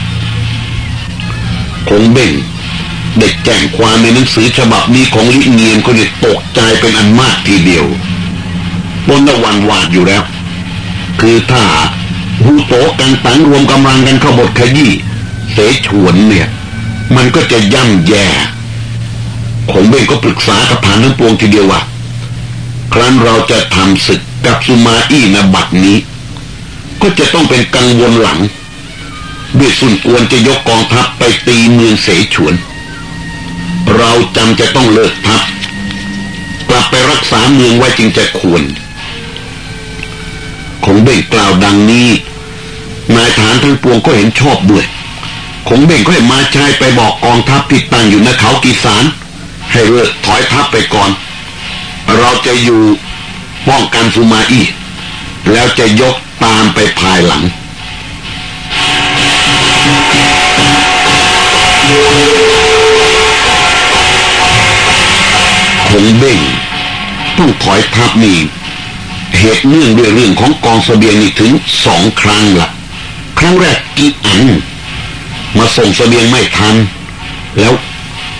คงเบ่งได้แจ้งความในหนังสือฉบับนี้ของลิเนียนก็ได้ตกใจเป็นอันมากทีเดียวบนตะวันวาดอยู่แล้ว คือถ้าหูโตกันตังรวมกำลังกันเข้าบทขยี้เสฉวนเนี่ย มันก็จะย่ำแย่คงเบ่งก็ปรึกษากับผานทั้งปวงทีเดียวว่า ครั้นเราจะทำศึกกับสุมาอี้นบัตนี้ ก็จะต้องเป็นกังวลหลังเบียสุนกวนจะยกกองทัพไปตีเมืองเสฉวน เราจำจะต้องเลิกทัพกลับไปรักษาเมืองไว้จึงจะควรคงเบ่งกล่าวดังนี้นายฐานทั้งปวงก็เห็นชอบด้วยคงเบ่งก็ให้มาชายไปบอกกองทัพที่ตั้งอยู่ในเขากีสารให้เลิกถอยทัพไปก่อน เราจะอยู่ป้องกันสุมาอีแล้วจะยกตามไปภายหลัง คงเบ่งต้องถอยทัพนี่เหตุเนื่องด้วยเรื่องของกองสเสบียงนี่ถึงสองครั้งละครั้งแรกกีอัน มาส่งสเสบียงไม่ทัน แล้ว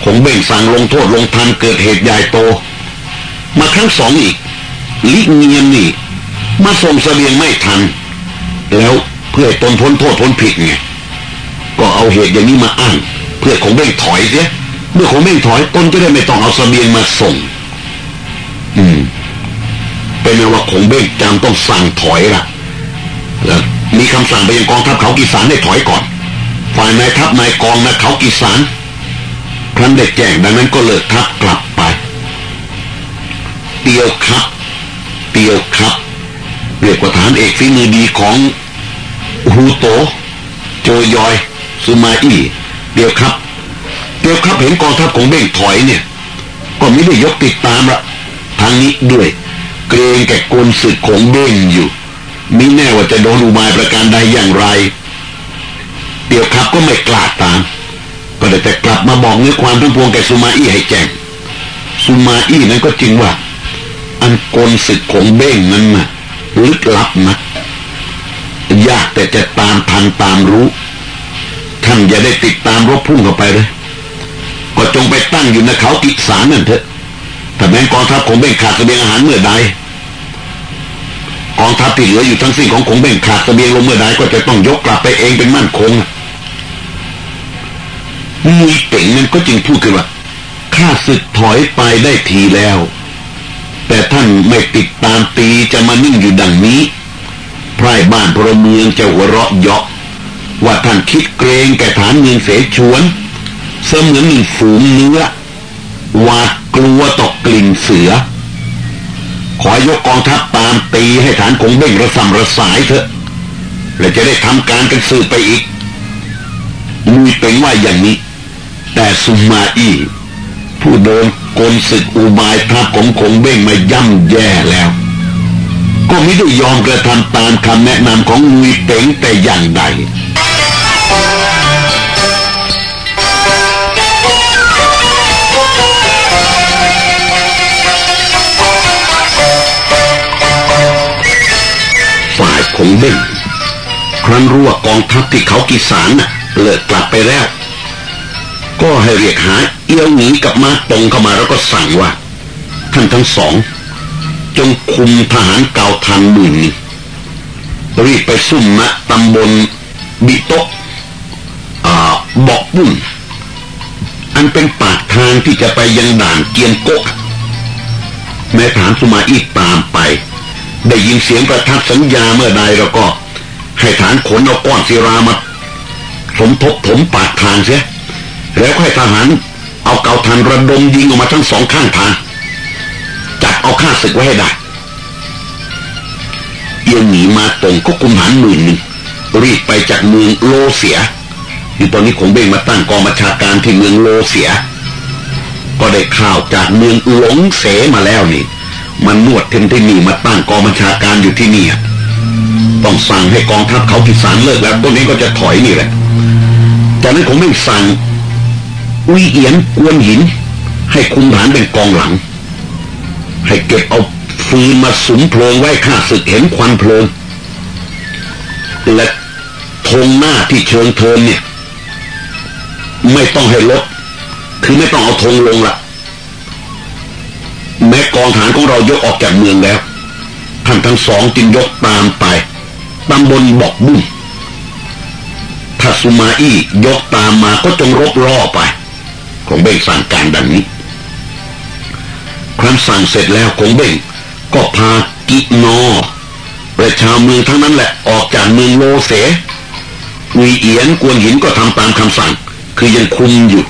คงเบ่งสั่งลงโทษลงทันเกิดเหตุใหญ่โต มาครั้งสองอีก ลิเงียนนี่ มาส่งสเสบียงไม่ทัน แล้วเพื่อตนพ้นโทษพ้นผิดไงก็เอาเหตุอย่างนี้มาอ้าง เพื่อคงเบ่งถอยเสียเมื่อคงเบ่งถอยตนจะได้ไม่ต้องเอาสเสบียงมาส่ง อืม เป็นว่าคงเบ่งจำต้องสั่งถอยละแล้วมีคำสั่งไปยังกองทัพเขากีสานได้ถอยก่อน ฝ่ายนายทัพนายกองนะเขากีสานครั้นได้แจ้งดังนั้นก็เลิกทัพกลับ ไปเตียวครับเตียวครับเรียกว่าฐานเอกฝีมือดีของฮูโต โจยอยซูมาอีเดียวครับเดียวครับเห็นกองทัพของเบ่งถอยเนี่ย ก็ไม่ได้ยกติดตามละทางนี้ด้วย เกรงแก่กลศึกของเบ้งอยู่มิแน่ว่าจะโดนอุบายประการใดอย่างไรเดี๋ยวครับก็ไม่กล้าตามก็ได้แต่กลับมาบอกเนื้อความทั้งพวงแก่สุมาอี้ให้แจ้งสุมาอี้นั้นก็จริงว่า อันกลศึกของเบ้งนั้นน่ะลึกลับนะยากแต่จะตามทันตามรู้ ท่านอย่าได้ติดตามรบพุ่งเข้าไปเลยก็จงไปตั้งอยู่ในเขากิสารนั่นเถอะแต่แม้กองทัพของเบ่งขาดเสบียงอาหารเมื่อใดกองทัพที่เหลืออยู่ทั้งสิ้นของคงเบ่งขาดเสบียงลงเมื่อใดก็จะต้องยกกลับไปเองเป็นมั่นคงมุยเป่งนั้นก็จึงพูดขึ้นว่าข้าศึกถอยไปได้ทีแล้ว แต่ท่านไม่ติดตามตีจะมานิ่งอยู่ดังนี้ไพร่บ้านพลเมืองจะหัวเราะเยาะว่าท่านคิดเกรงแก่ฐานเมืองเสฉวน เสมือนหนึ่งฝูงเนื้อหวาดกลัวตกกลิ่นเสือ ขอยกกองทัพตามตีให้ฐานคงเบ่งระสำระสายเถอะ และจะได้ทำการกันสืบไปอีกมุยเป็นว่าอย่างนี้ แต่สุมาอี ผู้โดนกลศึกอุบายทัพของคงเบ้งมาย่ำแย่แล้ว ก็ไม่ได้ยอมกระทำตามคำแนะนำของลุยเต็งแต่อย่างใดฝ่ายคงเบ้งครั้นรั่วกองทัพที่เขากีสารน่ะเลิกกลับไปแล้ว ก็ให้เรียกหาเอี้ยวหนีกับมาตรงเข้ามาแล้วก็สั่งว่า ท่านทั้งสอง จงคุมทหารเก่าทันหมื่นนี้รีบไปซุ่มณตำบลบิโตกบอกบุ่นอันเป็นปากทางที่จะไปยังด่านเกียนโกะแม่ฐานสุมาอีตามไป ได้ยินเสียงประทัดสัญญาเมื่อใดเราก็ ให้ฐานขนเอาก้อนศิรามาสมทบถมปากทางเสีย แล้วให้ทหาร เอาเกาทันระดมยิงออกมาทั้งสองข้างทางจับเอาข้าศึกไว้ให้ได้เอียงหนีมาตรงก็คุมหันหมื่นหนึ่งรีบไปจากเมืองโลเสียอยู่ตอนนี้คงเบ่งมาตั้งกองบัญชาการที่เมืองโลเสีย ก็ได้ข่าวจากเมืองหลงเสมาแล้วนี่ มันนวดเทนที่นี่มาตั้งกองบัญชาการอยู่ที่นี่ต้องสั่งให้กองทัพเขากิสานเลิกแล้วตรงนี้ก็จะถอยนี่แหละจากนั้นคงไม่สั่ง วิเอียนกวนหิน ให้คุมฐานเป็นกองหลัง ให้เก็บเอาฟืนมาสุมเพลิงไว้ข้าศึกเห็นควันเพลิง และธงหน้าที่เชิงเทินเนี่ย ไม่ต้องให้ลดคือไม่ต้องเอาธงลงละแม้กองฐานของเรายกออกจากเมืองแล้วท่านทั้งสองจึงยกตามไปตำบลบอกบุ้งถ้าสุมาอี้ยกตามมาก็จงรบล่อไป คงเบ่งสั่งการดังนี้ ครั้นสั่งเสร็จแล้วคงเบ่งก็พากิโนประชาเมืองทั้งนั้นแหละออกจากเมืองโลเสวีเอียนกวนหินก็ทำตามคำสั่ง คือยังคุมอยู่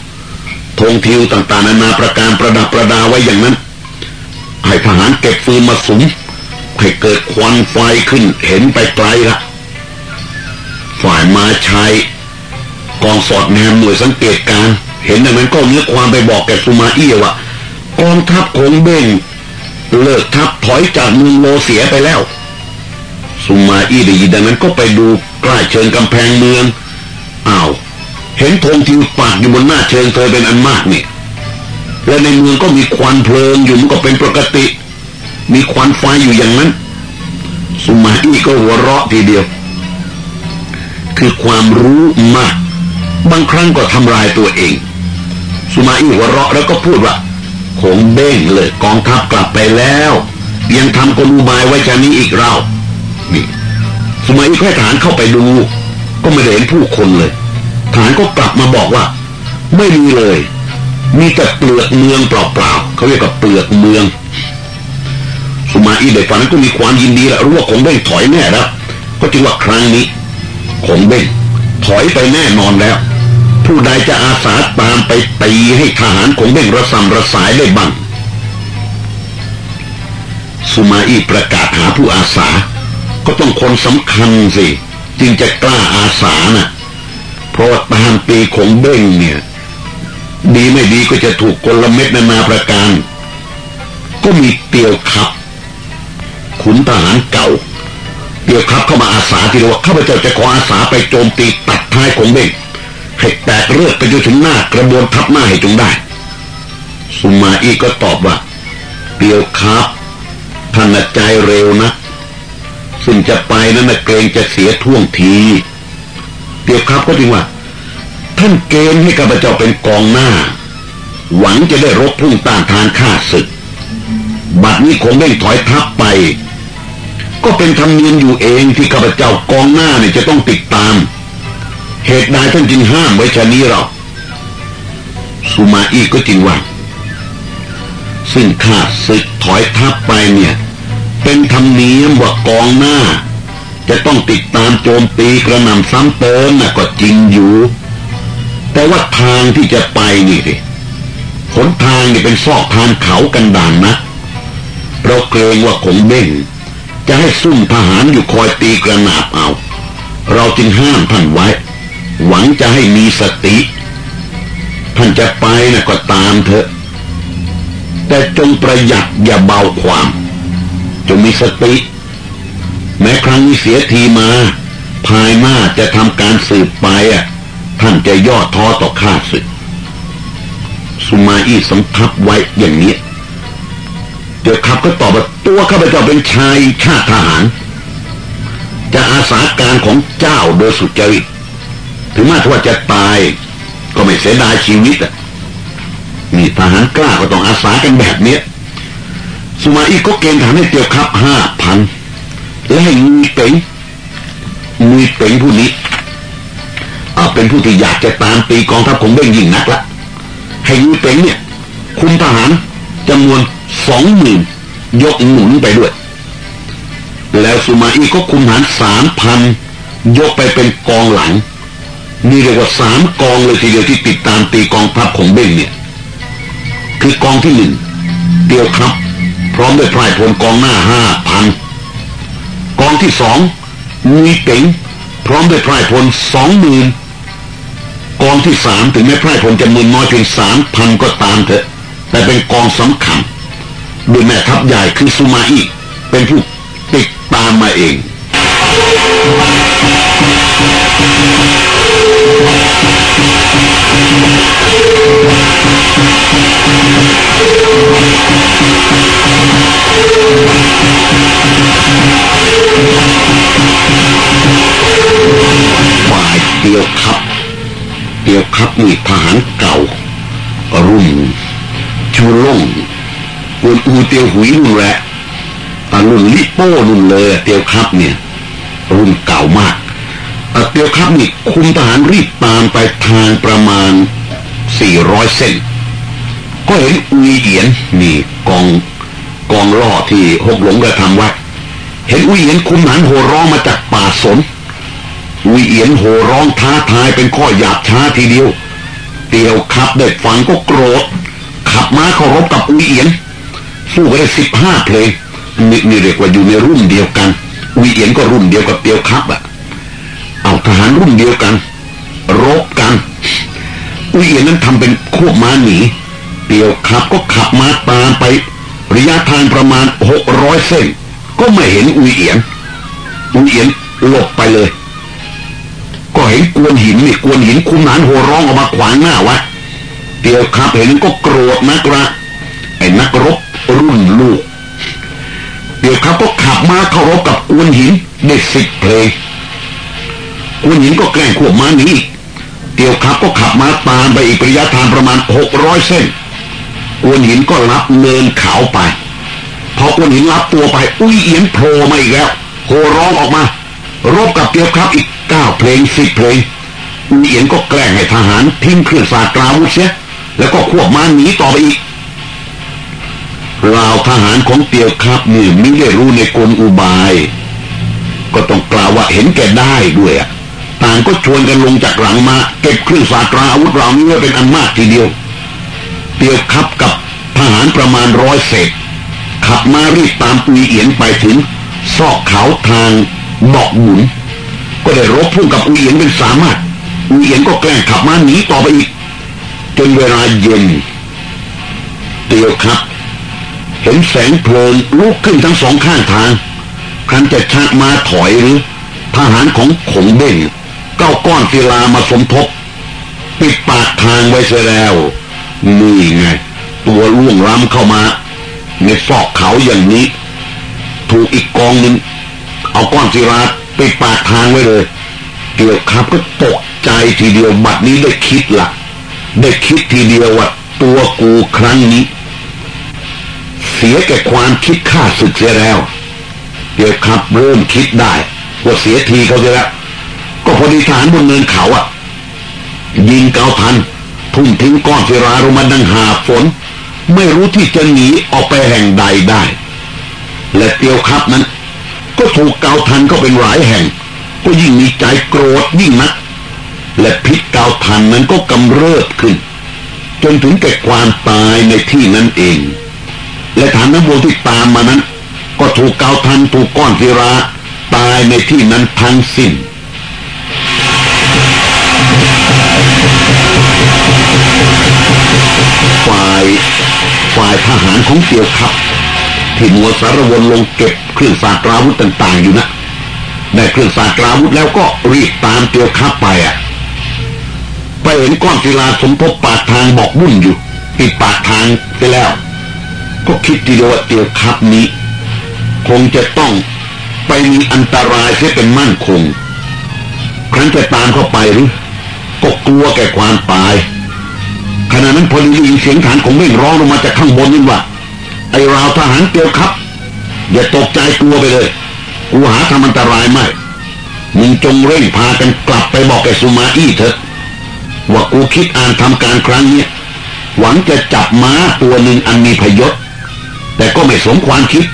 ธงทิวต่างๆนานาประการประดับประดาไว้อย่างนั้น ให้ทหารเก็บฟืนมาสุมให้เกิดควันไฟขึ้นเห็นไปไกลละฝ่ายมาชัยกองสอดแนมหน่วยสังเกตการ เห็นดังนั้นก็เนื้อความไปบอกแกสุมาเอียว่ากองทัพคงเบ่งเลิกทัพถอยจากเมืองโลเสียไปแล้วสุมาอีได้ยินดังนั้นก็ไปดูใกล้เชิงกำแพงเมืองอ้าวเห็นธงทิวปากอยู่บนหน้าเชิงเธอเป็นอันมากนี่และในเมืองก็มีควันเพลิงอยู่มันก็เป็นปกติ มีควันไฟอยู่อย่างนั้นสุมาอีก็หัวเราะทีเดียว คือความรู้มาก บางครั้งก็ทำลายตัวเอง สุมาอีหัวเราะแล้วก็พูดว่าคงเบ้งเลยกองทัพกลับไปแล้ว ยังทำกลอุบายไว้จะนี้อีกเรานี่สมัยแค่ฐานเข้าไปดู ก็ไม่เห็นผู้คนเลยฐานก็กลับมาบอกว่า ไม่มีเลย มีแต่เปลือกเมืองเปล่าๆเขาเรียกว่าเปลือกเมืองสุมาอีเด็กฝันนั้นก็มีความยินดีแหละรู้ว่าคงเบ้งถอยแน่แล้วก็จึงว่าครั้งนี้คงเบ้งถอยไปแน่นอนแล้ว ผู้ใดจะอาสาตามไปตีให้ทหารของเบ่งระสำระสายได้บ้างสุมาอีประกาศหาผู้อาสา ก็ต้องคนสำคัญสิ จึงจะกล้าอาสานะ่ะ เพราะว่าตามปีของเบ้งเนี่ย ดีไม่ดีก็จะถูกกลเม็ดนานาประการ ก็มีเตียวขับ ขุนทหารเก่า เตียวขับเข้ามาอาสาทีเรียว่าข้าพเจ้าจะขออาสาไปโจมตีตัดท้ายของเบ้ง ให้แตกเลือดไปจนถึงหน้ากระบวนทับหน้าให้จงได้ สุมาอีก็ตอบว่าเปียวครับท่านใจเร็วนะซึ่งจะไปนั้นนะเกรงจะเสียท่วงทีเปียวครับก็จริงว่า ท่านเกณฑ์ให้ข้าพเจ้าเป็นกองหน้า หวังจะได้รบพุ่งต้านทานข้าศึก บัดนี้คงเด้ถอยทับไป ก็เป็นธรรมเนียมอยู่เองที่ข้าพเจ้ากองหน้าเนี่ยจะต้องติดตาม เหตุใดท่านจึงห้ามไว้ชะนี้เราสุมาอีก็จริงว่า ซึ่งข้าศึกถอยทับไปเนี่ย เป็นธรรมเนียมว่ากองหน้า จะต้องติดตามโจมตีกระหน่ำซ้ำเติมน่ะก็จริงอยู่ แต่ว่าทางที่จะไปนี่สิหนทางนี่เป็นซอกทางเขากันด่านนะเราเกรงว่าคงเบ้งจะให้ซุ่มทหารอยู่คอยตีกระนาบเอา เราจึงห้ามท่านไว้ หวังจะให้มีสติ ท่านจะไปนะก็ตามเถอะ แต่จงประหยัดอย่าเบาความ จงมีสติ แม้ครั้งนี้เสียทีมา ภายหน้าจะทำการสืบไปอะ ท่านจะย่อท้อต่อข้าศึก สุมาอี้สำทับไว้อย่างนี้เดี๋ยวขับก็ตอบว่าตัวข้าพเจ้าเป็นชายชาติทหาร จะอาสาการของเจ้าโดยสุจริต ถึงแม้ว่าจะตาย ก็ไม่เสียดายชีวิตอะนี่ทหารกล้าก็ต้องอาสากันแบบเนี้ยสุมาอีก็เกณฑ์ทหารให้เตียวครับห้าพันและให้มีเป๋งมีเป๋งผู้นี้เอาเป็นผู้ที่อยากจะตามตีกองทัพของเบ้งยิ่งนักละให้มีเป๋งเนี่ย คุมทหารจำนวนสองหมื่นยกหนุนไปด้วย แล้วสุมาอีก็คุมทหารสามพันยกไปเป็นกองหลัง มีเรียกว่าสามกองเลยทีเดียวที่ติดตามตีกองทัพของเบ้งเนี่ย คือกองที่หนึ่งเดียวครับ พร้อมด้วยพลายพลกองหน้าห้าพันกองที่สองมีเป๋งพร้อมด้วยพลายพลสองหมื่นกองที่สามถึงแม้พลายพลจะมืนน้อยเพียงสามพันก็ตามเถอะ แต่เป็นกองสำคัญโดยแม่ทัพใหญ่คือสุมาอีเป็นผู้ติดตามมาเอง ฝ่ายเดียวครับเดียวครับนี่ทหารเก่า รุ่นชูล่งรุ่นอูเตียวหุยรุ่นแหละตอนรุ่นลิโป้รุ่นเลยเตียวครับเนี่ย รุ่นเก่ามาก เตียวครับนี่คุมทหารรีบตามไปทางประมาณสี่ร้อยเส้น ก็เห็นอุยเอียนนี่กองกองล่อที่หกหลงกระทำไว้เห็นอุยเอียนคุมทหารโหร้องมาจากป่าสนอุยเอียนโหร้องท้าทายเป็นข้อหยาบช้าทีเดียว เตียวขับได้ฟังก็โกรธ ขับม้าเคารพกับอุยเอียนสู้กันได้สิบห้าเพลงนี่เรียกว่าอยู่ในรุ่นเดียวกันอุยเอียนก็รุ่นเดียวกับเตียวขับอะเอาท หารรุ่นเดียวกัน รบกันอุยเอียนนั้นทำเป็นควบม้าหนีเตียวขับก็ขับม้าตามไประยะทางประมาณหกร้อยเส้น ก็ไม่เห็นอุยเอียนอุยเอียนหลบไปเลย ก็เห็นกวนหินนี่กวนหินคุมหนานหัวร้องออกมาขวางหน้าว้เตียวขับเห็นก็โกรธนักระไอ้นักรบรุ่นลูกเตียวขับก็ขับมาเข้ารบกับกวนหินได้สิบเพลง กวนหินก็แกล้งขวบม้าหนีเตียวขับก็ขับมาตามไปอีกระยะทางประมาณหกร้อยเส้นกวนหินก็รับเนินเขาไป พอกวนหินรับตัวไป อุ้ยเอียนโผล่มาอีกแล้วโหร้องออกมารบกับเตียวครับอีกเก้าเพลงสิบเพลงอุ้ยเอียนก็แกล้งให้ทหารทิ้งเครื่องสาตราวุธเสียแล้วก็ควบม้าหนีต่อไปอีกราวทหารของเตียวครับนี่ไม่ได้รู้ในกลอุบาย ก็ต้องกล่าวว่าเห็นแก่ได้ด้วยอะ ต่างก็ชวนกันลงจากหลังมาเก็บเครื่องสาตราอาวุธเหล่านี้ไว้เป็นอันมากทีเดียวเตียวขับกับทหารประมาณร้อยเศษ ขับมารีบตามปุยเอียนไปถึงซอกเขาทางบอกหมุน ก็ได้รบพุ่งกับอุยเอียนเป็นสามารถอุยเอียนก็แกล้งขับมาหนีต่อไปอีก จนเวลาเย็นเตียวครับ เห็นแสงเพลิงลุกขึ้นทั้งสองข้างทางคันจะชักมาถอยหรือทหารของขงเบ้ง ก้าก้อนศิลามาสมทบ ปิดปากทางไว้เสียแล้ว นี่ไง ตัวล่วงล้ำเข้ามา ในซอกเขาอย่างนี้ ถูกอีกกองหนึ่งเอาก้อนศิลาปิดปากทางไว้เลยเกี่ยวครับก็ตกใจทีเดียวบัดนี้ได้คิดละได้คิดทีเดียวว่าตัวกูครั้งนี้ เสียแก่ความคิดฆ่าศึกเสียแล้ว เกี่ยวครับเริ่มคิดได้ว่าเสียทีเขาเสียแล้ว ก็พอดีฐานบนเนินเขาอะ ยิงเกาทันทุ่มทิ้งก้อนศิราลงมาดังหาฝน ไม่รู้ที่จะหนีออกไปแห่งใดได้ และเตียวครับนั้น ก็ถูกเกาทันก็เป็นหลายแห่ง ก็ยิ่งมีใจโกรธยิ่งนัก และพิษเกาทันนั้นก็กำเริบขึ้น จนถึงแก่ความตายในที่นั้นเอง และฐานน้ำวนที่ตามมานั้น ก็ถูกเกาทันถูกก้อนศิราตายในที่นั้นทั้งสิ้น ฝ่ายฝ่ายทหารของเตียวครับ ที่มัวสารวนลงเก็บเครื่องสาตราวุธต่าง ๆ อยู่นะได้เครื่องสาตราวุธแล้วก็รีบตามเตียวครับไปอะไปเห็นก้อนศิลาสมทบปากทางบอกบุ่นอยู่ปิดปากทางไปแล้ว ก็คิดทีเดียวว่าเตียวครับนี้ คงจะต้องไปมีอันตรายเสียเป็นมั่นคง ครั้นจะตามเข้าไปหรือก็กลัวแก่ความตาย ขณะนั้นพอดีได้ยินเสียงฐานของเม่งร้องลงมาจากข้างบนนี่ว่า ไอ้ราวทหารเตียวครับ อย่าตกใจกลัวไปเลย กูหาทำอันตรายไม่มึงจงเร่งพากันกลับไปบอกแกสุมาอี้เถอะ ว่ากูคิดอ่านทำการครั้งนี้หวังจะจับม้าตัวหนึ่งอันมีพยศ แต่ก็ไม่สมความคิด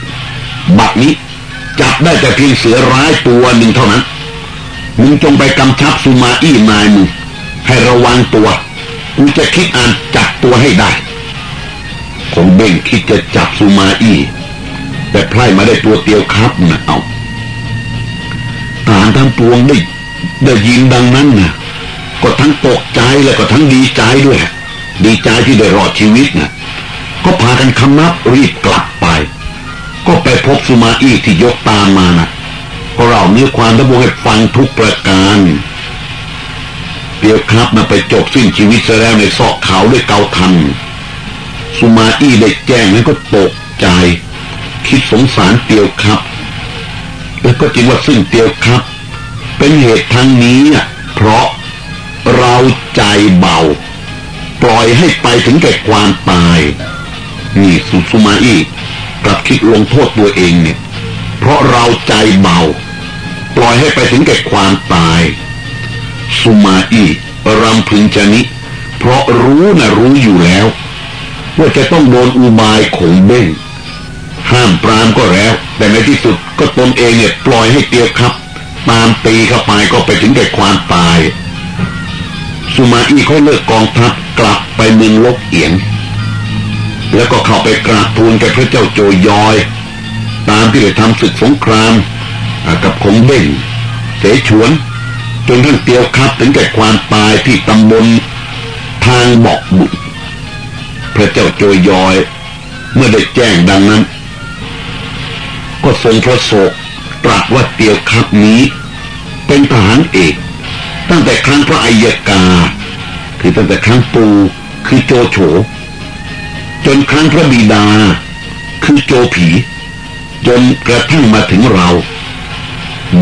บัดนี้จับได้แต่เพียงเสือร้ายตัวหนึ่งเท่านั้น มึงจงไปกำชับสุมาอี้นายมึงให้ระวังตัว กูจะคิดอ่านจับตัวให้ได้คงเบ่งคิดจะจับสุมาอี้ แต่ไพร่มาได้ตัวเตียวครับนะเอาทหารทั้งปวงได้ได้ยินดังนั้นนะก็ทั้งตกใจแล้วก็ทั้งดีใจด้วย ดีใจที่ได้รอดชีวิตนะก็พากันคำนับรีบกลับไป ก็ไปพบสุมาอี้ที่ยกตามมานะก็เราเนื้อความระบุให้ฟังทุกประการ เปียวครับนะไปจบสิ้นชีวิตซะแล้วในซอกเขาด้วยเกาทันสุมาอี้ได้แจ้งนั้นก็ตกใจ คิดสงสารเตียวครับ แล้วก็จริงว่าซึ่งเตียวครับ เป็นเหตุทางนี้อะเพราะเราใจเบา ปล่อยให้ไปถึงแก่ความตาย นี่สุสุมาอี้กลับคิดลงโทษตัวเองเนี่ย เพราะเราใจเบา ปล่อยให้ไปถึงแก่ความตาย สุมาอี้รำพึงชนิเพราะรู้นะรู้อยู่แล้ว ว่าจะต้องโดนอุบายขงเบ้งห้ามปรามก็แล้ว แต่ในที่สุดก็ตนเองเนี่ยปล่อยให้เตียวครับ ตามตีเข้าไปก็ไปถึงแก่ความตาย สุมาอี้เขาเลิกกองทัพกลับไปเมืองลกเอียง แล้วก็เข้าไปกราบทูลแก่พระเจ้าโจยอย ตามที่ได้ทำศึกสงคราม กับขงเบ้งเสฉวน จนท่านเตียวครับถึงแก่ความตายที่ตำบลทางบอกบุตรพระเจ้าโจยอย เมื่อได้แจ้งดังนั้น ก็ทรงพระโศกตรัสว่าเตียวครับนี้ เป็นทหารเอก ตั้งแต่ครั้งพระอัยกา คือตั้งแต่ครั้งปูคือโจโฉจนครั้งพระบิดา คือโจผี จนกระทั่งมาถึงเรา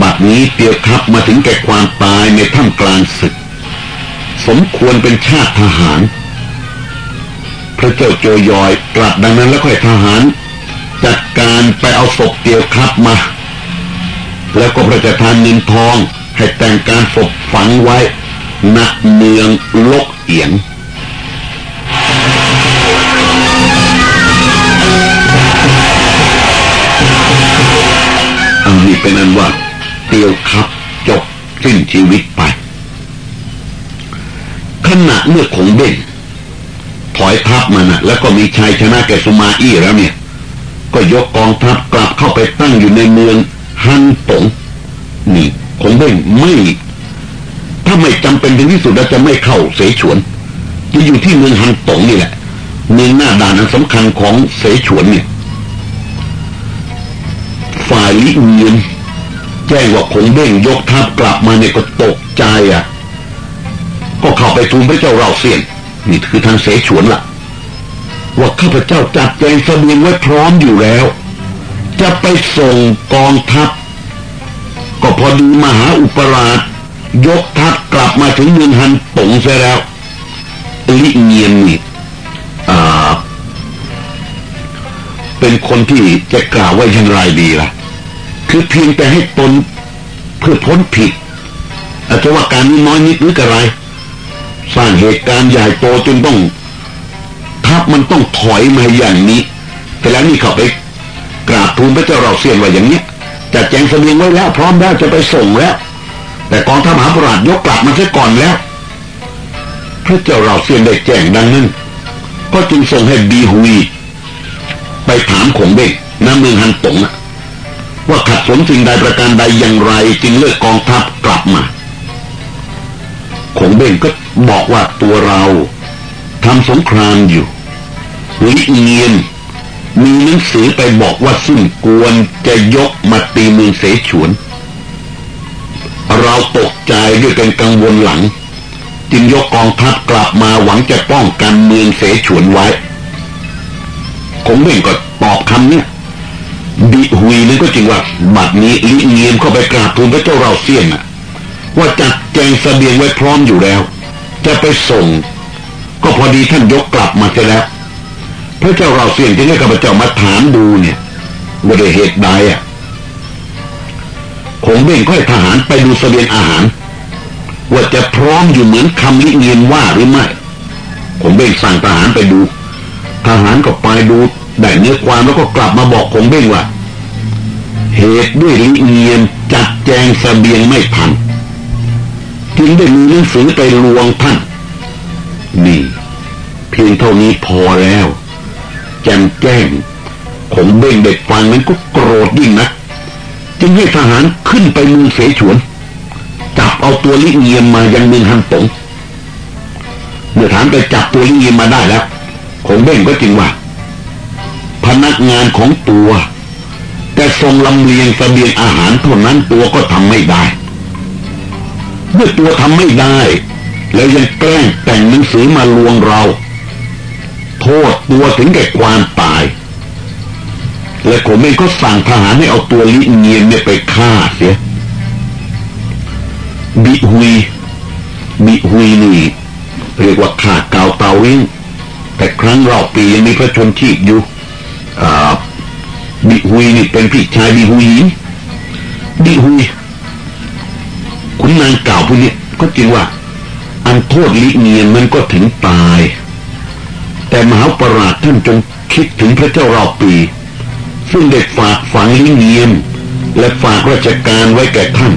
บัดนี้เตียวครับมาถึงแก่ความตายในถ้ำกลางศึก สมควรเป็นชาติทหาร พระเจ้าโจยอยตรัสดังนั้นแล้วค่อยทหาร จัดการไปเอาศพเตียวครับมา แล้วก็พระเจ้าทานเงินทองให้แต่งการศพฝังไว้ณเมืองลกเอียงอันนี้เป็นอันว่า เตียวครับจบสิ้นชีวิตไป ขณะเมื่อคงเบ่งถอยทัพมันะแล้วก็มีชัยชนะแกสุมาอี้แล้วเนี่ย ก็ยกกองทัพกลับเข้าไปตั้งอยู่ในเมืองฮันตงนี่คงเบ่งไม่ ถ้าไม่จำเป็นถึงที่สุดแล้วจะไม่เข้าเสฉวน จะอยู่ที่เมืองฮันตงนี่แหละเมืองหน้าด่านอันสำคัญของเสฉวนเนี่ยฝ่ายลิเงียน แจ้งว่าคงเบ้งยกทัพกลับมาเนี่ยก็ตกใจอะ ก็เข้าไปทูลพระเจ้าเราเสียนนี่คือทางเสฉวนละ่ะ ว่าข้าพเจ้าจัดแจงเสบียงไว้พร้อมอยู่แล้ว จะไปส่งกองทัพ ก็พอดีมหาอุปราช ยกทัพกลับมาถึงเมืองฮันตงเสียแล้วลิเงียนนี่อ่าเป็นคนที่จะกล่าวว่าอย่างไรดีล่ะ คือเพียงแต่ให้ตนเพื่อพ้นผิดอาจจะว่าการนี้น้อยนิดหรืออะไร สร้างเหตุการณ์ใหญ่โตจนต้องทัพมันต้องถอยมาอย่างนี้แต่แล้วนี่เขาไปกราบทูลพระเจ้าเราเสียนว่าอย่างนี้จัดแจงเสบียงไว้แล้วพร้อมแล้วจะไปส่งแล้ว แต่กองทัพมหาปราชยกกลับมาเสียก่อนแล้ว พระเจ้าเราเสียนได้แจ้งดังนั้น ก็จึงส่งให้บีฮุยไปถามขงเบ้งน้ำเมืองฮันตงอะ ว่าขัดสนสิ่งใดประการใดอย่างไรจึงเลิกกองทัพกลับมาขงเบ้งก็บอกว่าตัวเราทำสงครามอยู่ลิเงียนมีหนังสือไปบอกว่าซึ่งกวนจะยกมาตีเมืองเสฉวน เราตกใจด้วยเป็นกังวลหลัง จึงยกกองทัพกลับมาหวังจะป้องกันเมืองเสฉวนไว้คงเบ่งก็ตอบคำเนี้ย บิหุยนั่ก็จริงว่าบัดนี้ลิเงียมเข้าไปกราบทูลพระเจ้าเราเสียนว่าจัดแจงสเสบียงไว้พร้อมอยู่แล้ว จะไปส่ง ก็พอดีท่านยกกลับมาเสียแล้ว พระเจ้าเราเสียนจึงให้ข้าพเจ้ามาถามดูเนี่ยว่าด้วยเหตุใดอะคงเบ่งก็ให้ทหารไปดูสเสบียงอาหาร ว่าจะพร้อมอยู่เหมือนคำลิเงียนว่าหรือไม่คงเบ่งสั่งทหารไปดู ทหารก็ไปดู ได้เนื้อความแล้วก็กลับมาบอกคงเบ่งว่า เหตุด้วยลิเงียนจัดแจงสเสบียงไม่ทันจึงได้มีหนังสือไปลวงท่านนี่ เพียงเท่านี้พอแล้ว แจมแจ้งคงเบ่งเด็กฟังนั้นก็โกรธยิ่งนะจึงให้ทหารขึ้นไปมือเสฉวน จับเอาตัวลิเงียมมายังเมืองฮันตงเมื่อฐานไปจับตัวลิเงียมมาได้แล้วคงเบ่งก็จริงว่า พนักงานของตัว แต่ทรงลำเลียงสเสบียงอาหารเท่านั้นตัวก็ทำไม่ได้เมื่อตัวทำไม่ได้ แล้วยังแกล้งแต่งหนังสือมาลวงเรา โทษตัวถึงแก่ความตาย และผมเองก็สั่งทหารให้เอาตัวลิเงียนเนี่ยไปฆ่าเสียบิฮุยบิฮุยนี่เรียกว่าขาดเกาเตาวิ่งแต่ครั้งรอบปียังมีพระชนชีพอยู่ บิฮุยนี่เป็นพี่ชายบิฮุยบิฮุยคุณนางเก่าผู้นี้ก็จริงว่า อันโทษลิเงียนมันก็ถึงตาย แต่มหาปราชท่านจงคิดถึงพระเจ้ารอบปี ซึ่งได้ฝากฝังลิเงียมและฝากราชการไว้แก่ท่าน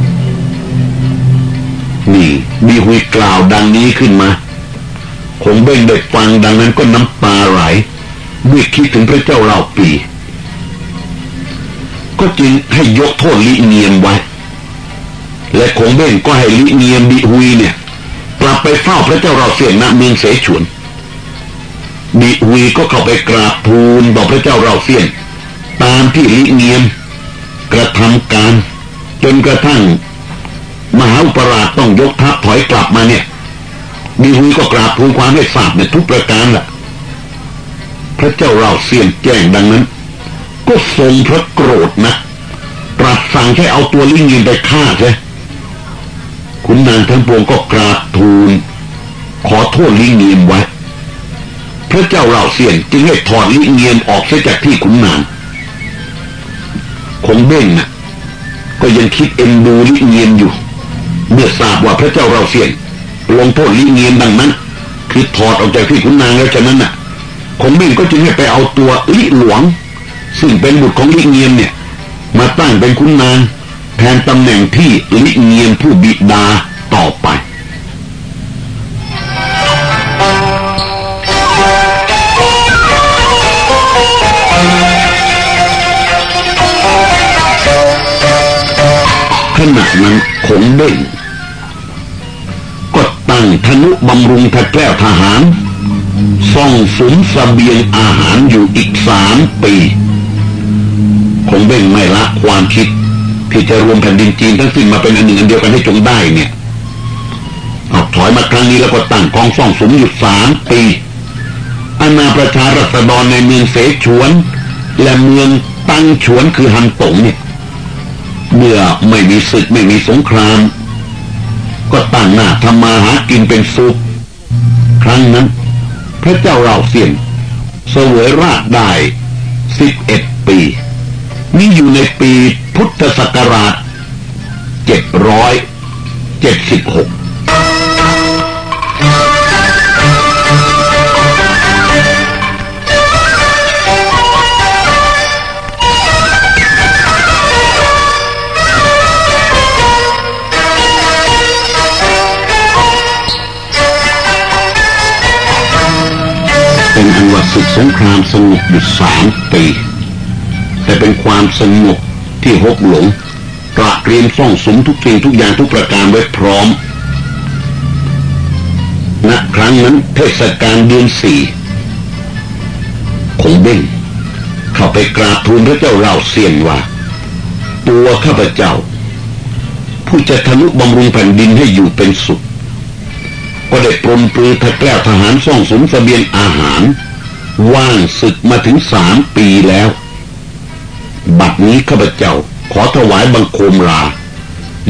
นี่มีหุยกล่าวดังนี้ขึ้นมาคงเบ่งได้ฟังดังนั้นก็น้ำตาไหลเมื่อคิดถึงพระเจ้าเราปี ก็จึงให้ยกโทษลิเงียมไว้ และคงเบ่งก็ให้ลิเงียมบิฮุยเนี่ย กลับไปเฝ้าพระเจ้าเราเสียนณเมืองเสฉวนบิฮุยก็เข้าไปกราบทูลต่อพระเจ้าเราเสียน ตามที่ลิเงียม กระทำการ จนกระทั่ง มหาอุปราชต้องยกทัพถอยกลับมาเนี่ยมีหุยก็กราบทูลความให้ทราบในทุกประการแหละพระเจ้าเราเสียนแจ้งดังนั้น ก็ทรงพระโกรธนะตรัสสั่งให้เอาตัวลิเงียมไปฆ่าใช่คุณนางทั้งปวงก็กราบทูล ขอโทษลิเงียมไว้ พระเจ้าเราเสียนจึงให้ถอดลิเงียมออกเสียจากที่ขุนนางคงเบ้งนะก็ยังคิดเอ็นดูลิเงียนอยู่ เมื่อทราบว่าพระเจ้าเราเสียนลงโทษลิเงียนดังนั้น คือถอดออกจากที่ขุนนางแล้วฉะนั้นน่ะคงเบ้งก็จึงให้ไปเอาตัวลิหลวง ซึ่งเป็นบุตรของลิเงียนเนี่ย มาตั้งเป็นขุนนางแทนตำแหน่งที่ลิเงียนผู้บิดาต่อไป ขณะนั้นขงเบ้งก็ตั้งธนุบำรุงทัดแก้วทหารซ่องสุมสเบียงอาหารอยู่อีกสามปี งเบ้งไม่ละความคิดที่จะรวมแผ่นดินจีนทั้งสิ้นมาเป็นอันหนึ่งอันเดียวกันให้จงได้เนี่ยเอาถอยมาครั้งนี้แล้วก็ตั้งกองซ่องสมอยู่สามปีอาณาประชารัษฎรในเมืองเสฉวน และเมืองตั้งฉวนคือฮันตงเนี่ยเมื่อไม่มีศึกไม่มีสงคราม ก็ตั้งหน้าทำมาหากินเป็นสุขครั้งนั้น พระเจ้าเราเสียนเสวยราชได้สิบเอ็ดปี นี่อยู่ในปีพุทธศักราชเจ็ดร้อยเป็นอันว่าศึกสงครามสงบอยู่สามปี แต่เป็นความสงบที่หกหลงตระเตรียมซ่องสมทุกสิ่งทุกอย่างทุกประการไว้พร้อมณครั้งนั้นเทศกาลเดือนสี่คงเบ้งเข้าไปกราบทูลพระเจ้าเล่าเสียนว่า ตัวข้าพเจ้า ผู้จะทะลุบำรุงแผ่นดินให้อยู่เป็นสุข ก็ได้ปรมปรือทัแก้วทหารซ่องสมสเสบียงอาหาร ว่างศึกมาถึงสามปีแล้ว นี้ข้าพเจ้าขอถวายบังคมลา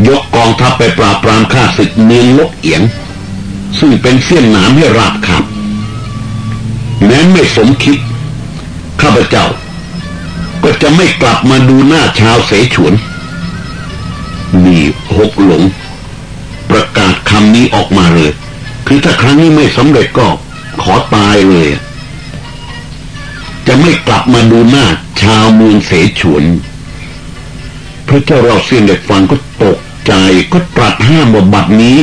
ยกกองทัพไปปราบปรามข้าศึกเมืองลกเอียง ซึ่งเป็นเส้นหนามให้ราบขับแม้ไม่สมคิด ข้าพเจ้า ก็จะไม่กลับมาดูหน้าชาวเสฉวน มีหกหลง ประกาศคำนี้ออกมาเลย คือถ้าครั้งนี้ไม่สำเร็จก็ขอตายเลย จะไม่กลับมาดูหน้า ชาวเมืองเสฉวน พระเจ้าเราเสียนเด็กฟังก็ตกใจก็ตรัสห้ามว่าบัดนี้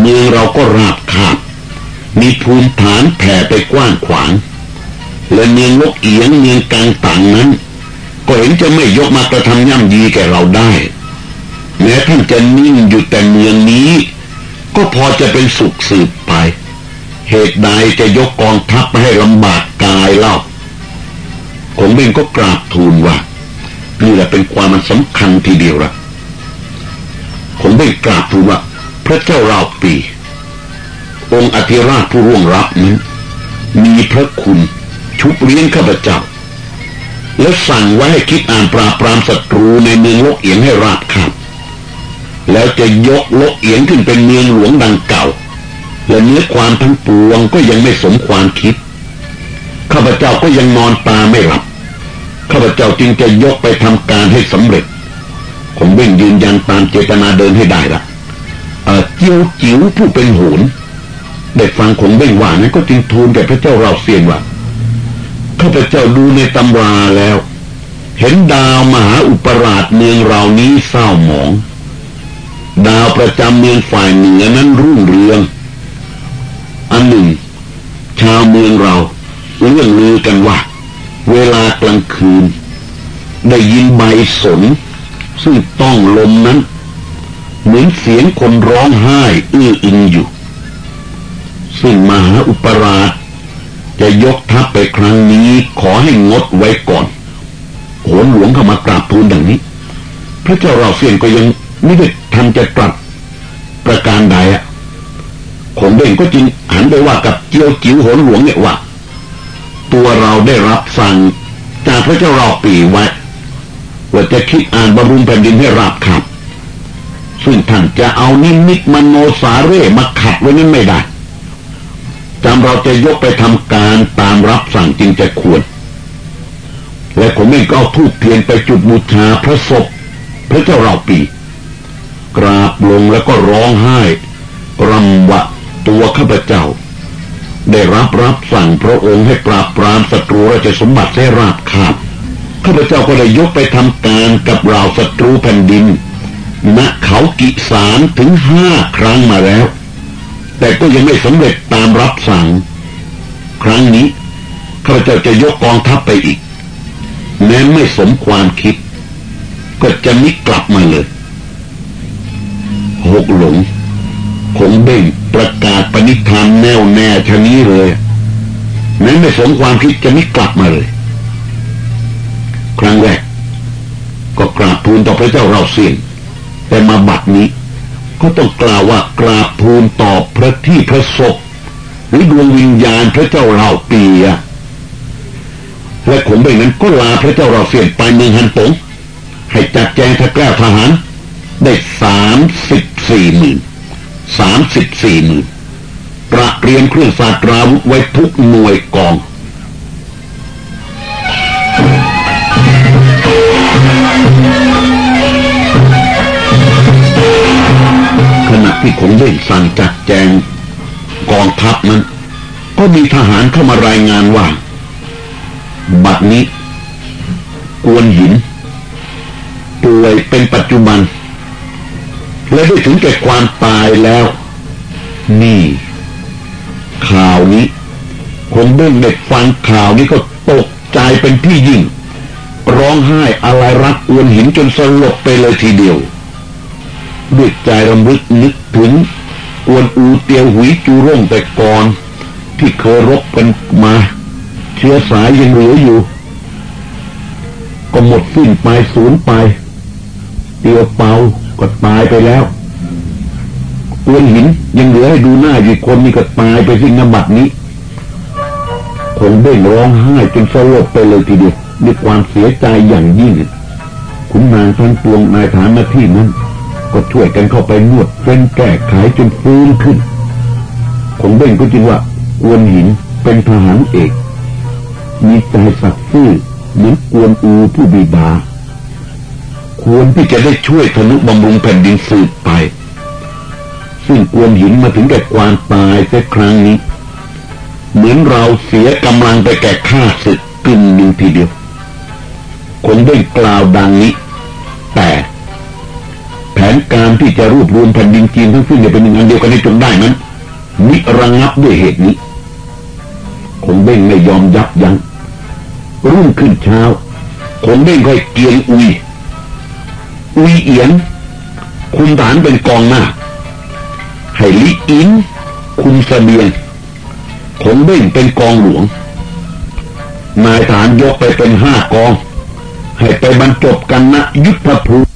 เมืองเราก็ราบคาบมีภูมิฐานแผ่ไปกว้างขวาง และเมืองลกเอียงเมืองกลางต่างนั้น ก็เห็นจะไม่ยกมากระทำย่ำยีแก่เราได้ แม้ท่านจะนิ่งอยู่แต่เมืองนี้ ก็พอจะเป็นสุขสืบไป เหตุใดจะยกกองทัพมาให้ลำบากกายเล่า ผมเองก็กราบทูลว่านี่แหละเป็นความมันสำคัญทีเดียวละผมได้กราบทูลว่า พระเจ้าราปี องค์อธิราชผู้ร่วงรับนั้นมีพระคุณชุบเลี้ยงข้าพเจ้า และสั่งไว้ให้คิดอ่านปราบปรามศัตรูในเมืองโลกเอียงให้ราบคาบแล้วจะยกโลกเอียงขึ้นเป็นเมืองหลวงดังเก่า และเนื้อความทั้งปวงก็ยังไม่สมความคิด ข้าพเจ้าก็ยังนอนตาไม่หลับ ข้าพเจ้าจึงจะยกไปทำการให้สำเร็จผมเบ่งยืนยันตามเจตนาเดินให้ได้ละเออจียวจิ๋วผู้เป็นโหนได้ฟังของเบ่งหวานนั้นก็จึงทูลแด่พระเจ้าเราเสียนว่าข้าพเจ้าดูในตำราแล้ว เห็นดาวมหาอุปราชเมืองเรานี้เศร้าหมอง ดาวประจำเมืองฝ่ายเหนือนั้นรุ่งเรือง อันหนึ่ง ชาวเมืองเราเรื่องลือกันว่า เวลากลางคืน ได้ยินใบสนซึ่งต้องลมนั้น เหมือนเสียงคนร้องไห้อื้ออึงอยู่ ซึ่งมหาอุปราชจะยกทัพไปครั้งนี้ขอให้งดไว้ก่อนโหนหลวงเข้ามากราบทูลดังนี้ พระเจ้าเราเสียนก็ยังไม่ได้ทันจะตรัสประการใดอะผมเองก็จึงหันไปว่ากับเจียวจิ๋วโหนหลวงเนี่ยว่า ตัวเราได้รับสั่งจากพระเจ้าเราปีไว้ว่าจะคิดอ่านบำรุงแผ่นดินให้ราบขับ ซึ่งท่านจะเอานิมิตมโนสาเร่มาขัดไว้นั้นไม่ได้จำเราจะยกไปทำการตามรับสั่งจริงจะควร และผมเองก็เอาทูบเทียนไปจุดบูชาพระศพพระเจ้าเราปี กราบลงแล้วก็ร้องไห้รำวะตัวข้าพเจ้า ได้รับรับสั่งพระองค์ให้ปราบปรามศัตรูราชสมบัติให้ราบคาบข้าพเจ้าก็ได้ยกไปทำการกับเราศัตรูแผ่นดินณเขากิสารถึงห้าครั้งมาแล้ว แต่ก็ยังไม่สำเร็จตามรับสั่ง ครั้งนี้ข้าพเจ้าจะยกกองทัพไปอีก แม้ไม่สมความคิด ก็จะมิกลับมาเลยหกหลง คงเบ่งประกาศปณิธานแน่วแน่ชะนี้เลยแม้ไม่สมความคิดจะไม่กลับมาเลย ครั้งแรกก็กราบทูลต่อพระเจ้าเราเสียงแต่มาบัดนี้ ก็ต้องกล่าวว่ากราบทูลต่อพระที่พระศพหรือดวงวิญญาณพระเจ้าเราปีอะและผมเองนั้นก็ลาพระเจ้าเราเสียนไปเมืองฮันตงให้จัดแจงทะแก้วทหารได้สามสิบสี่หมื่น สามสิบสี่หมื่นตระเรียมเครื่องสาตราวุธไว้ทุกหน่วยกองขณะที่ขงเล่นสั่งจัดแจงกองทัพนั้น ก็มีทหารเข้ามารายงานว่า บัดนี้ กวนหินป่วยเป็นปัจจุบัน และได้ถึงแก่ความตายแล้ว นี่ ข่าวนี้คงเบ้งเด็กฟังข่าวนี้ก็ตกใจเป็นที่ยิ่ง ร้องไห้อะไรรักอวนหินจนสลบไปเลยทีเดียวด้วยใจรำลึกนึกถึงอวนอูเตียวหุยจูร่งแต่ก่อน ที่เคยรบกันมา เชื้อสายยังเหลืออยู่ ก็หมดสิ้นไปสูญไป เตียวเปา ก็ตายไปแล้วอวนหินยังเหลือให้ดูหน้าอยู่คนนี่ก็ตายไปสิ้นนบัดนี้คงเบ่งร้องไห้จนสลบไปเลยทีเดียวด้วยความเสียใจอย่างยิ่งขุนนางทั้งปวงนายฐานหน้าที่นั้น ก็ช่วยกันเข้าไปนวดเฟ้นแก้ไขจนฟื้นขึ้นคงเบ่งก็จริงว่ากวนหินเป็นทหารเอก มีใจสัตย์ซื่อเหมือนกวนอูผู้บีบา ควรที่จะได้ช่วยธนุบำรุงแผ่นดินสืบไป ซึ่งกวนหินมาถึงแก่ความตายแต่ครั้งนี้ เหมือนเราเสียกำลังไปแก่ข้าศึกกึ่งหนึ่งทีเดียว คงได้กล่าวดังนี้ แต่แผนการที่จะรวบรวมแผ่นดินจีนทั้งสิ้นจะเป็นหนึ่งอันเดียวกันให้จนได้นั้นมิระงับด้วยเหตุนี้ คงเบ่งไม่ยอมยับยัง้งรุ่งขึ้นเช้า คงเบ่งค่อยเกียงอุย วีเอียน คุมฐานเป็นกองหน้าให้ลิอิน คุมเสบียงคงเบ่งเป็นกองหลวง นายฐานยกไปเป็นห้ากอง ให้ไปบรรจบกันณยุทธภูมิ